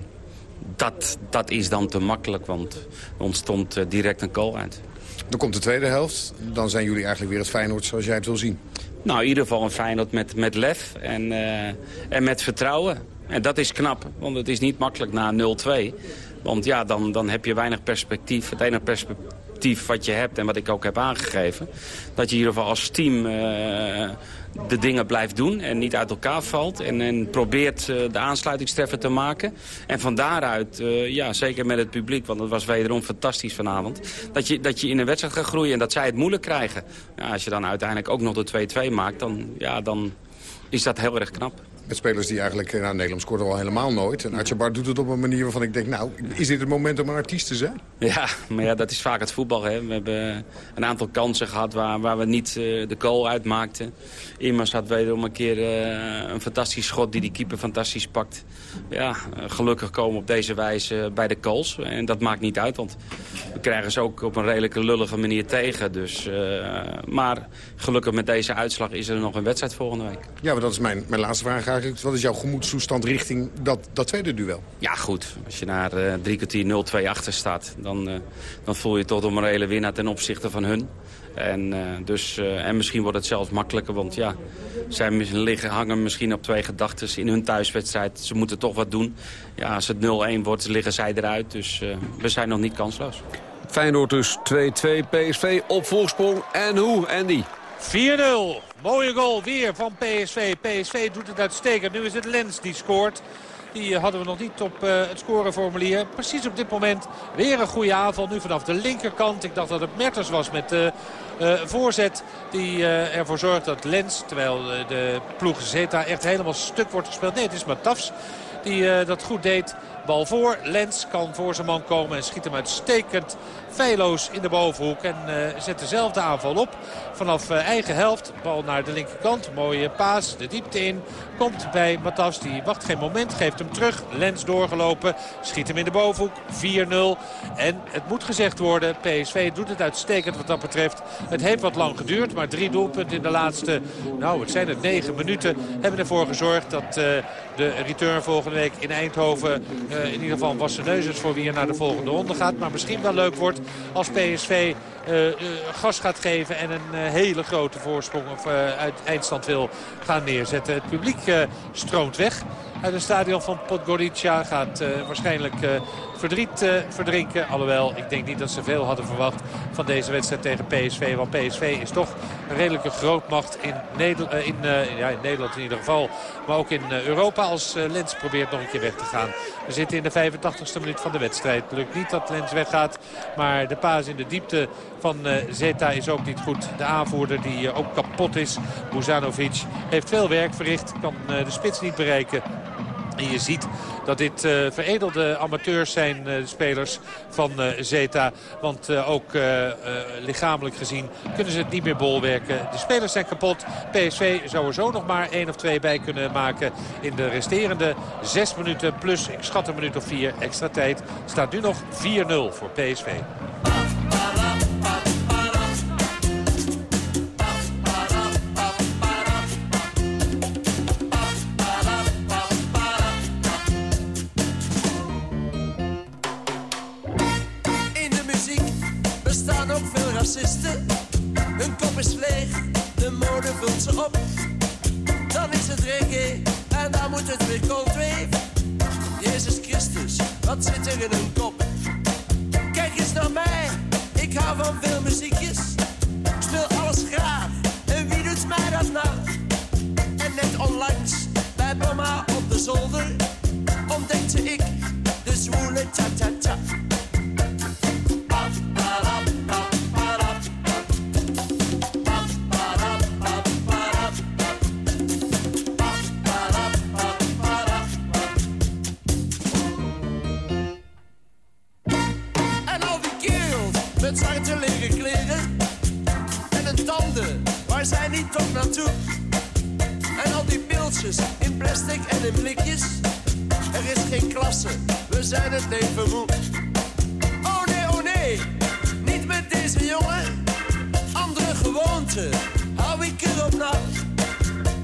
dat, dat is dan te makkelijk, want er ontstond direct een goal uit. Dan komt de tweede helft. Dan zijn jullie eigenlijk weer het Feyenoord zoals jij het wil zien. Nou, in ieder geval een Feyenoord met, met lef en, uh, en met vertrouwen. En dat is knap, want het is niet makkelijk na 0-2. Want ja, dan, dan heb je weinig perspectief. Het enige perspectief wat je hebt en wat ik ook heb aangegeven... dat je in ieder geval als team uh, de dingen blijft doen en niet uit elkaar valt. En, en probeert uh, de aansluitingstreffer te maken. En van daaruit, uh, ja, zeker met het publiek, want het was wederom fantastisch vanavond... dat je, dat je in een wedstrijd gaat groeien en dat zij het moeilijk krijgen. Ja, als je dan uiteindelijk ook nog de 2-2 maakt, dan, ja, dan is dat heel erg knap. Met spelers die eigenlijk, nou, Nederland scoort al helemaal nooit. En Archibald doet het op een manier waarvan ik denk, nou, is dit het moment om een artiest te zijn? Ja, maar ja, dat is vaak het voetbal. Hè. We hebben een aantal kansen gehad waar, waar we niet uh, de goal uitmaakten. Immers had wederom een keer uh, een fantastisch schot die die keeper fantastisch pakt. Ja, gelukkig komen op deze wijze bij de goals. En dat maakt niet uit, want we krijgen ze ook op een redelijke lullige manier tegen. Dus, maar gelukkig met deze uitslag is er nog een wedstrijd volgende week. Ja, maar dat is mijn, mijn laatste vraag eigenlijk. Wat is jouw gemoedstoestand richting dat, dat tweede duel? Ja, goed. Als je naar uh, drie kwartier 0-2 achter staat... Dan, uh, dan voel je toch een morele winnaar ten opzichte van hun. En, uh, dus, en misschien wordt het zelfs makkelijker, want ja, zij liggen, hangen misschien op twee gedachten in hun thuiswedstrijd. Ze moeten toch wat doen. Ja, als het 0-1 wordt, liggen zij eruit. Dus we zijn nog niet kansloos. Feyenoord dus 2-2, PSV op voorsprong. En hoe, Andy? 4-0. Mooie goal weer van PSV. PSV doet het uitstekend. Nu is het Lens die scoort. Die hadden we nog niet op uh, het scoreformulier. Precies op dit moment weer een goede aanval. Nu vanaf de linkerkant. Ik dacht dat het Mertens was met de uh, voorzet. Die ervoor zorgt dat Lens, terwijl de ploeg Zeta echt helemaal stuk wordt gespeeld. Nee, het is Matafs die dat goed deed. Bal voor. Lens kan voor zijn man komen en schiet hem uitstekend feilloos in de bovenhoek. En zet dezelfde aanval op. Vanaf uh, eigen helft. Bal naar de linkerkant. Mooie paas. De diepte in. Komt bij Matas. Die wacht geen moment. Geeft hem terug. Lens doorgelopen. Schiet hem in de bovenhoek. 4-0. En het moet gezegd worden. PSV doet het uitstekend wat dat betreft. Het heeft wat lang geduurd. Maar drie doelpunten in de laatste, nou het zijn het negen minuten. Hebben ervoor gezorgd dat uh, de return volgende week in Eindhoven in ieder geval een wassen voor wie er naar de volgende ronde gaat. Maar misschien wel leuk wordt als PSV uh, gas gaat geven en een hele grote voorsprong of uit eindstand wil gaan neerzetten. Het publiek stroomt weg uit het stadion van Podgorica. Gaat waarschijnlijk verdriet verdrinken. Alhoewel, ik denk niet dat ze veel hadden verwacht van deze wedstrijd tegen PSV. Want PSV is toch een redelijke grootmacht in, Neder in, ja, in Nederland in ieder geval. Maar ook in Europa als Lens probeert nog een keer weg te gaan. We zitten in de 85ste minuut van de wedstrijd. Lukt niet dat Lens weggaat. Maar de paas in de diepte van Zeta is ook niet goed. De aanvoerder die ook kapot is, Buzanovic, heeft veel werk verricht. Kan de spits niet bereiken. En je ziet dat dit uh, veredelde amateurs zijn, de spelers van uh, Zeta. Want ook lichamelijk gezien kunnen ze het niet meer bolwerken. De spelers zijn kapot. PSV zou er zo nog maar één of twee bij kunnen maken in de resterende zes minuten. Plus, ik schat een minuut of vier extra tijd. Staat nu nog 4-0 voor PSV. Op. Dan is het reggae en dan moet het weer cold wave. Jezus Christus, wat zit er in hun kop? Kijk eens naar mij, ik hou van veel muziekjes. Speel alles graag, en wie doet mij dat nou? En net onlangs, bij mama op de zolder, ontdekte ik de zwoele ta-ta-ta. En al die pilsjes in plastic en in blikjes. Er is geen klasse, we zijn het leven moe. Oh nee, oh nee, niet met deze jongen. Andere gewoonten, hou ik erop na.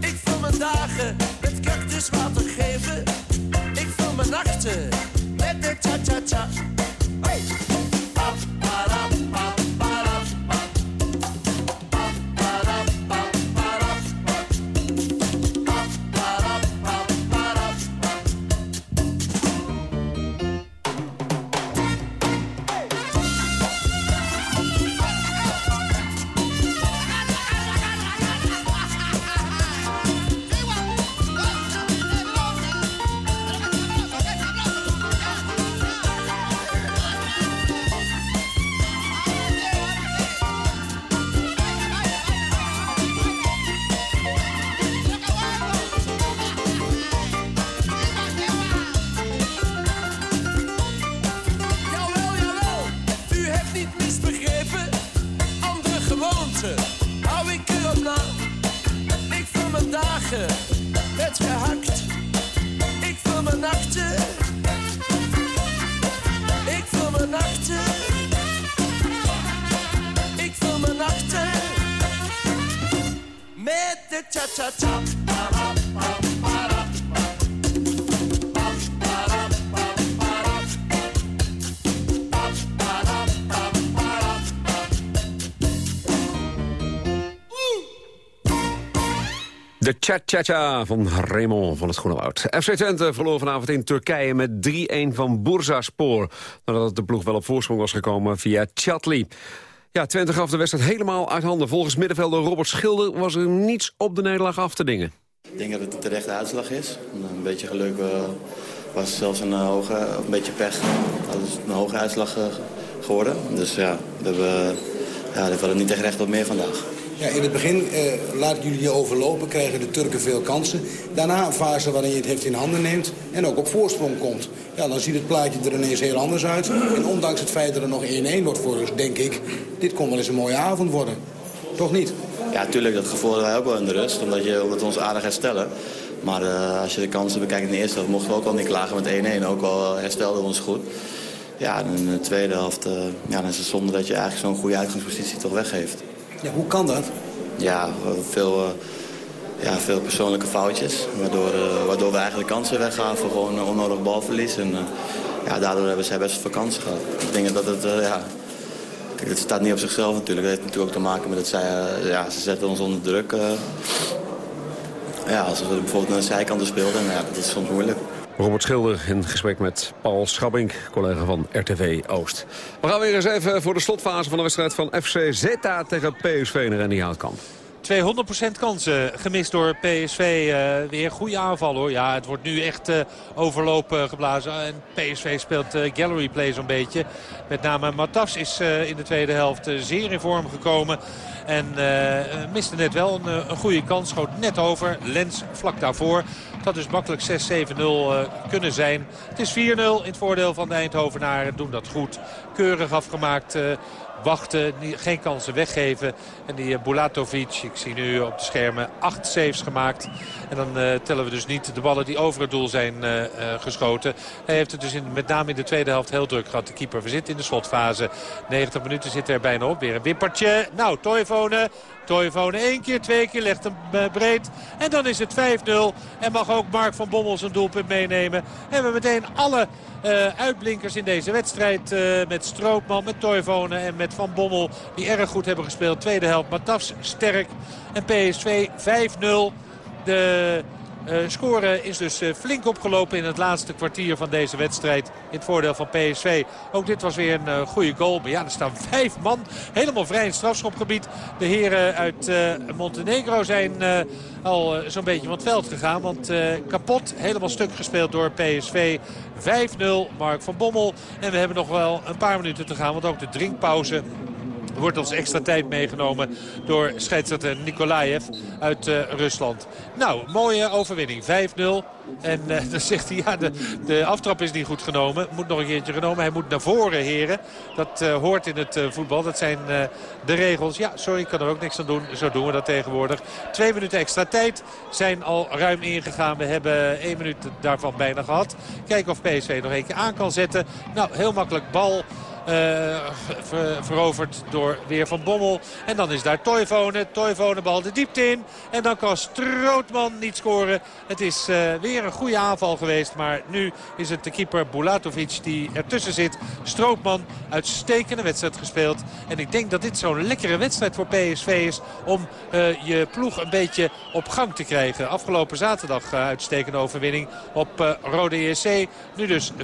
Ik vul mijn dagen met cactuswater geven. Ik vul mijn nachten met de cha-cha-cha. De cha-cha-cha van Raymond van het Groene Woud. FC Twente verloor vanavond in Turkije met 3-1 van Bursaspor. Nadat de ploeg wel op voorsprong was gekomen via Chatli. Ja, Twente gaf de wedstrijd helemaal uit handen. Volgens middenvelder Robert Schilder was er niets op de nederlaag af te dingen. Ik denk dat het een terechte uitslag is. Een beetje geluk uh, was zelfs een, uh, hoge, een beetje pech. Dat is een hoge uitslag uh, geworden. Dus ja, we hebben, ja, niet echt op meer vandaag. Ja, in het begin eh, laten jullie je overlopen, krijgen de Turken veel kansen. Daarna een fase waarin je het heft in handen neemt en ook op voorsprong komt. Ja, dan ziet het plaatje er ineens heel anders uit. En ondanks het feit dat er nog 1-1 wordt voor ons, denk ik... dit kon wel eens een mooie avond worden. Toch niet? Ja, tuurlijk. Dat gevoel wij ook wel in de rust. Omdat, je, omdat ons aardig herstellen. Maar uh, als je de kansen bekijkt in de eerste helft... mochten we ook al niet klagen met 1-1. Ook al herstelden we ons goed. Ja, in de tweede helft uh, ja, dan is het zonde dat je eigenlijk zo'n goede uitgangspositie toch weggeeft. Ja, hoe kan dat? Ja, veel, uh, ja, veel persoonlijke foutjes. Waardoor, uh, waardoor we eigenlijk kansen weggaven. Gewoon onnodig balverlies. En ja, daardoor hebben zij best veel kansen gehad. Ik denk dat het, ja... Kijk, het staat niet op zichzelf natuurlijk. Het heeft natuurlijk ook te maken met dat zij... ja, ze zetten ons onder druk. ja, als we bijvoorbeeld naar de zijkanten speelden. Nou, ja, dat is soms moeilijk. Robert Schilder in gesprek met Paul Schabbink, collega van RTV Oost. We gaan weer eens even voor de slotfase van de wedstrijd van FC Zeta tegen PSV naar Randy Houtkamp. 200% kansen gemist door PSV. Uh, weer goede aanval hoor. Ja, het wordt nu echt uh, overlopen geblazen. En PSV speelt uh, gallery play zo'n beetje. Met name Matas is in de tweede helft zeer in vorm gekomen. En miste net wel een, een goede kans. Schoot net over. Lens vlak daarvoor. Dat dus makkelijk 6-7-0 uh, kunnen zijn. Het is 4-0 in het voordeel van de Eindhovenaren. Doen dat goed. Keurig afgemaakt. Uh, wachten, geen kansen weggeven. En die Bulatovic, ik zie nu op de schermen, acht saves gemaakt. En dan tellen we dus niet de ballen die over het doel zijn geschoten. Hij heeft het dus met name in de tweede helft heel druk gehad. De keeper, we zitten in de slotfase. 90 minuten zit er bijna op. Weer een wippertje. Nou, Toivonen. Toivonen één keer, twee keer, legt hem breed. En dan is het 5-0. En mag ook Mark van Bommel zijn doelpunt meenemen. En we meteen alle uh, uitblinkers in deze wedstrijd. Uh, met Stroopman, met Toivonen en met Van Bommel. Die erg goed hebben gespeeld. Tweede helft, Matafs sterk. En PSV 5-0. De uh, score is dus uh, flink opgelopen in het laatste kwartier van deze wedstrijd. In het voordeel van PSV. Ook dit was weer een uh, goede goal. Maar ja, er staan [LAUGHS] vijf man helemaal vrij in strafschopgebied. De heren uit Montenegro zijn al zo'n beetje van het veld gegaan. Want kapot, helemaal stuk gespeeld door PSV. 5-0, Mark van Bommel. En we hebben nog wel een paar minuten te gaan. Want ook de drinkpauze wordt als extra tijd meegenomen door scheidsrechter Nikolaev uit uh, Rusland. Nou, mooie overwinning. 5-0. En uh, [LAUGHS] dan zegt hij, ja, de, de aftrap is niet goed genomen. Moet nog een keertje genomen. Hij moet naar voren, heren. Dat uh, hoort in het voetbal. Dat zijn de regels. Ja, sorry, ik kan er ook niks aan doen. Zo doen we dat tegenwoordig. Twee minuten extra tijd zijn al ruim ingegaan. We hebben één minuut daarvan bijna gehad. Kijken of PSV nog één keer aan kan zetten. Nou, heel makkelijk bal. Ver, veroverd door weer Van Bommel. En dan is daar Toivonen. Toivonen bal de diepte in. En dan kan Strootman niet scoren. Het is uh, weer een goede aanval geweest. Maar nu is het de keeper Bulatovic die ertussen zit. Strootman uitstekende wedstrijd gespeeld. En ik denk dat dit zo'n lekkere wedstrijd voor PSV is. Om uh, je ploeg een beetje op gang te krijgen. Afgelopen zaterdag uitstekende overwinning op Rode ESC. Nu dus 5-0.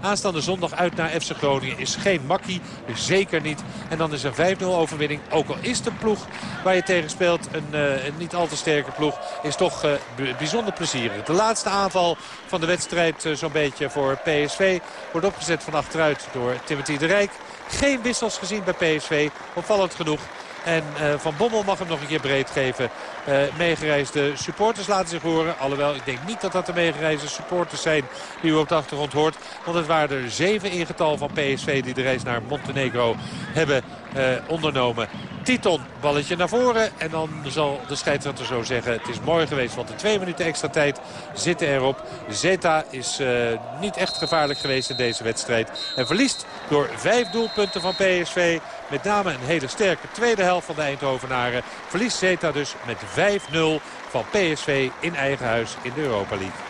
Aanstaande zondag uit naar FC Groningen geen makkie. Dus zeker niet. En dan is een 5-0 overwinning. Ook al is de ploeg waar je tegen speelt een, uh, een niet al te sterke ploeg. Is toch uh, bijzonder plezierig. De laatste aanval van de wedstrijd uh, zo'n beetje voor PSV. Wordt opgezet van achteruit door Timothy de Rijk. Geen wissels gezien bij PSV. Opvallend genoeg. En uh, Van Bommel mag hem nog een keer breed geven. Uh, meegereisde supporters laten zich horen. Alhoewel, ik denk niet dat dat de meegereisde supporters zijn die u op de achtergrond hoort. Want het waren er zeven in getal van PSV die de reis naar Montenegro hebben uh, ondernomen. Titon, balletje naar voren. En dan zal de scheidsrechter zo zeggen, het is mooi geweest. Want de twee minuten extra tijd zitten erop. Zeta is niet echt gevaarlijk geweest in deze wedstrijd. En verliest door vijf doelpunten van PSV. Met name een hele sterke tweede helft van de Eindhovenaren. Verliest Zeta dus met 5-0 van PSV in eigen huis in de Europa League.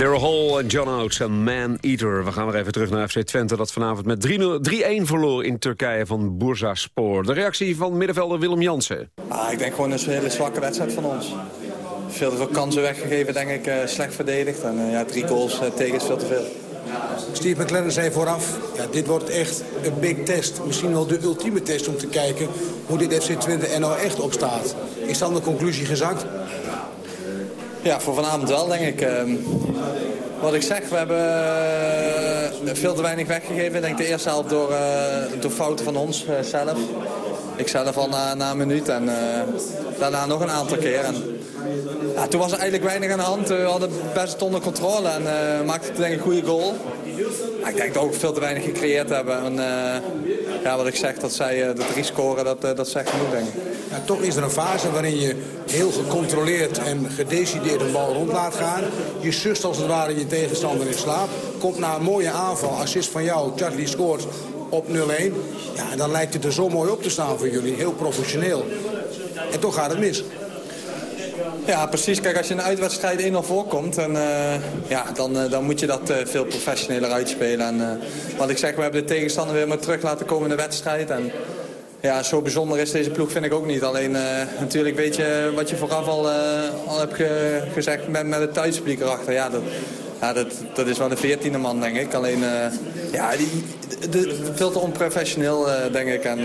Daryl Hall en John Oates en Man Eater. We gaan weer even terug naar FC Twente... dat vanavond met 3-1 verloor in Turkije van Bursa Spoor. De reactie van middenvelder Willem Jansen. Ah, ik denk gewoon een hele zwakke wedstrijd van ons. Veel te veel kansen weggegeven, denk ik. Uh, slecht verdedigd. En uh, ja, drie goals uh, tegen is veel te veel. Steve McLaren zei vooraf, ja, dit wordt echt een big test. Misschien wel de ultieme test om te kijken hoe dit FC Twente er nou echt op staat. Is dan de conclusie gezakt? Ja, voor vanavond wel, denk ik. Ehm, wat ik zeg, we hebben veel te weinig weggegeven. Ik denk de eerste helft door, door fouten van ons zelf. Ik zelf al na, na een minuut en daarna nog een aantal keer. En, ja, toen was er eigenlijk weinig aan de hand. We hadden best onder controle en maakten denk ik een goede goal. Ik denk dat ook veel te weinig gecreëerd hebben. En, uh, ja, wat ik zeg, dat zij uh, de drie scoren, dat, dat zegt genoeg denk ik. Toch is er een fase waarin je heel gecontroleerd en gedecideerd een bal rond laat gaan. Je sust als het ware je tegenstander in slaap. Komt na een mooie aanval, assist van jou, Charlie scoort op 0-1. Ja, en dan lijkt het er zo mooi op te staan voor jullie. Heel professioneel. En toch gaat het mis. Ja, precies. Kijk, als je een uitwedstrijd 1-0 voorkomt, en, uh, ja, dan, uh, dan moet je dat uh, veel professioneler uitspelen. En, wat ik zeg, we hebben de tegenstander weer maar terug laten komen in de wedstrijd. En, ja, zo bijzonder is deze ploeg vind ik ook niet. Alleen natuurlijk weet je wat je vooraf al, al hebt ge gezegd met, met het thuispubliek erachter. Ja, dat, ja, dat, dat is wel de veertiende man, denk ik. Alleen, ja, die, de, veel te onprofessioneel, denk ik. En,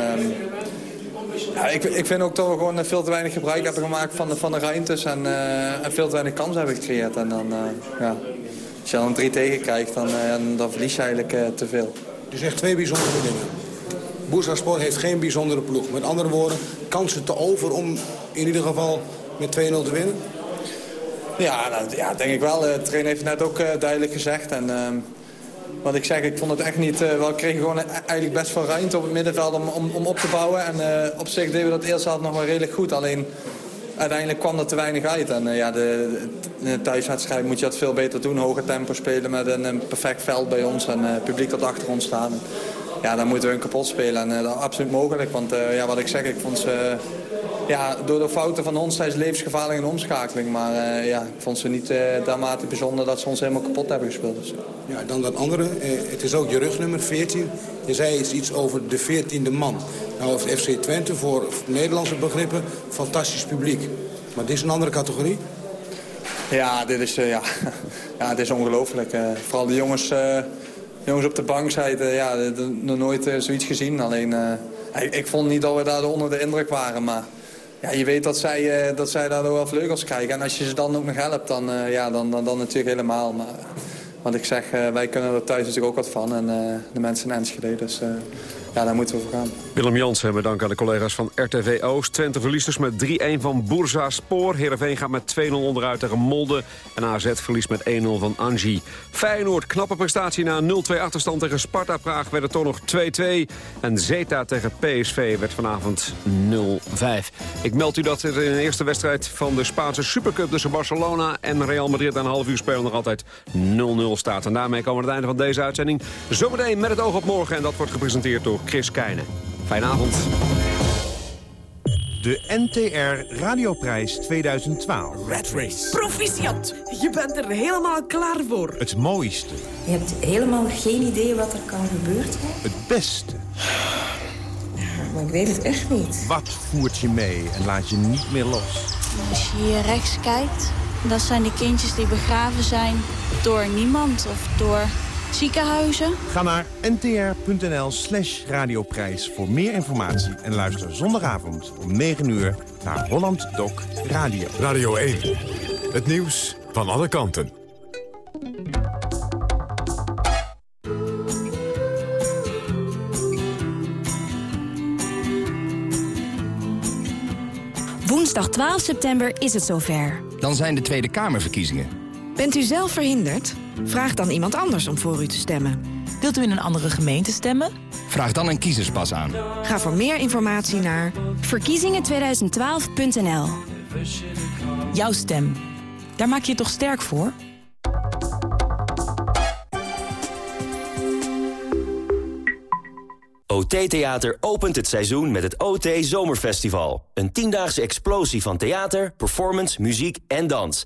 ja, ik, ik vind ook dat we gewoon veel te weinig gebruik hebben gemaakt van de, van de ruimtes. En, uh, en veel te weinig kansen hebben gecreëerd. En dan, uh, ja, als je dan drie tegen krijgt, dan, dan verlies je eigenlijk te veel. Dus echt twee bijzondere dingen. Boersaspor heeft geen bijzondere ploeg. Met andere woorden, kansen te over om in ieder geval met 2-0 te winnen? Ja, nou, ja, denk ik wel. De trainer heeft het net ook uh, duidelijk gezegd. En, uh, wat ik zeg, ik vond het echt niet... Uh, we kregen gewoon eigenlijk best veel ruimte op het middenveld om, om, om op te bouwen. En uh, op zich deden we dat eerst altijd nog wel redelijk goed. Alleen uiteindelijk kwam er te weinig uit. En ja, de, thuiswedstrijd moet je dat veel beter doen. Hoger tempo spelen met een, perfect veld bij ons. En het publiek dat achter ons staat. Ja, dan moeten we een kapot spelen. En dat is absoluut mogelijk. Want ja, wat ik zeg, ik vond ze ja, door de fouten van ons tijdens levensgevaarlijk een omschakeling. Maar uh, ja, ik vond ze niet uh, daarmate bijzonder dat ze ons helemaal kapot hebben gespeeld. Dus. Ja, dan dat andere. Uh, het is ook je rugnummer, 14. Je zei iets, iets over de 14e man. Nou, FC Twente, voor Nederlandse begrippen, fantastisch publiek. Maar dit is een andere categorie? Ja, dit is, ja. [LAUGHS] ja, dit is ongelooflijk. vooral de jongens, jongens op de bank zeiden, ja, nog nooit zoiets gezien. Alleen, ik, ik vond niet dat we daar onder de indruk waren, maar... Ja, je weet dat zij, dat zij daardoor wel vleugels krijgen. En als je ze dan ook nog helpt, dan, ja, dan, dan, dan natuurlijk helemaal. Maar wat ik zeg, wij kunnen er thuis natuurlijk ook wat van. En de mensen in Enschede, dus ja, daar moeten we voor gaan. Willem Jansen, bedankt aan de collega's van RTV Oost. Twente verliest dus met 3-1 van Bursa Spoor. Heerenveen gaat met 2-0 onderuit tegen Molde. En AZ verliest met 1-0 van Angie. Feyenoord, knappe prestatie na 0-2 achterstand tegen Sparta Praag... werd het toch nog 2-2. En Zeta tegen PSV werd vanavond 0-5. Ik meld u dat er in de eerste wedstrijd van de Spaanse Supercup... tussen Barcelona en Real Madrid aan een half uur spelen nog altijd 0-0 staat. En daarmee komen we aan het einde van deze uitzending. Zometeen met het oog op morgen. En dat wordt gepresenteerd door Chris Keijnen. Fijne avond. De NTR Radioprijs 2012. Red Race. Proficiat. Je bent er helemaal klaar voor. Het mooiste. Je hebt helemaal geen idee wat er kan gebeuren. Het beste. maar ik weet het echt niet. Wat voert je mee en laat je niet meer los? Als je hier rechts kijkt, dat zijn de kindjes die begraven zijn door niemand of door ziekenhuizen. Ga naar ntr.nl slash radioprijs voor meer informatie... en luister zondagavond om 9 uur naar Holland Doc Radio. Radio 1, het nieuws van alle kanten. Woensdag 12 september is het zover. Dan zijn de Tweede Kamerverkiezingen. Bent u zelf verhinderd? Vraag dan iemand anders om voor u te stemmen. Wilt u in een andere gemeente stemmen? Vraag dan een kiezerspas aan. Ga voor meer informatie naar verkiezingen2012.nl. Jouw stem. Daar maak je je toch sterk voor? OT Theater opent het seizoen met het OT Zomerfestival. Een tiendaagse explosie van theater, performance, muziek en dans.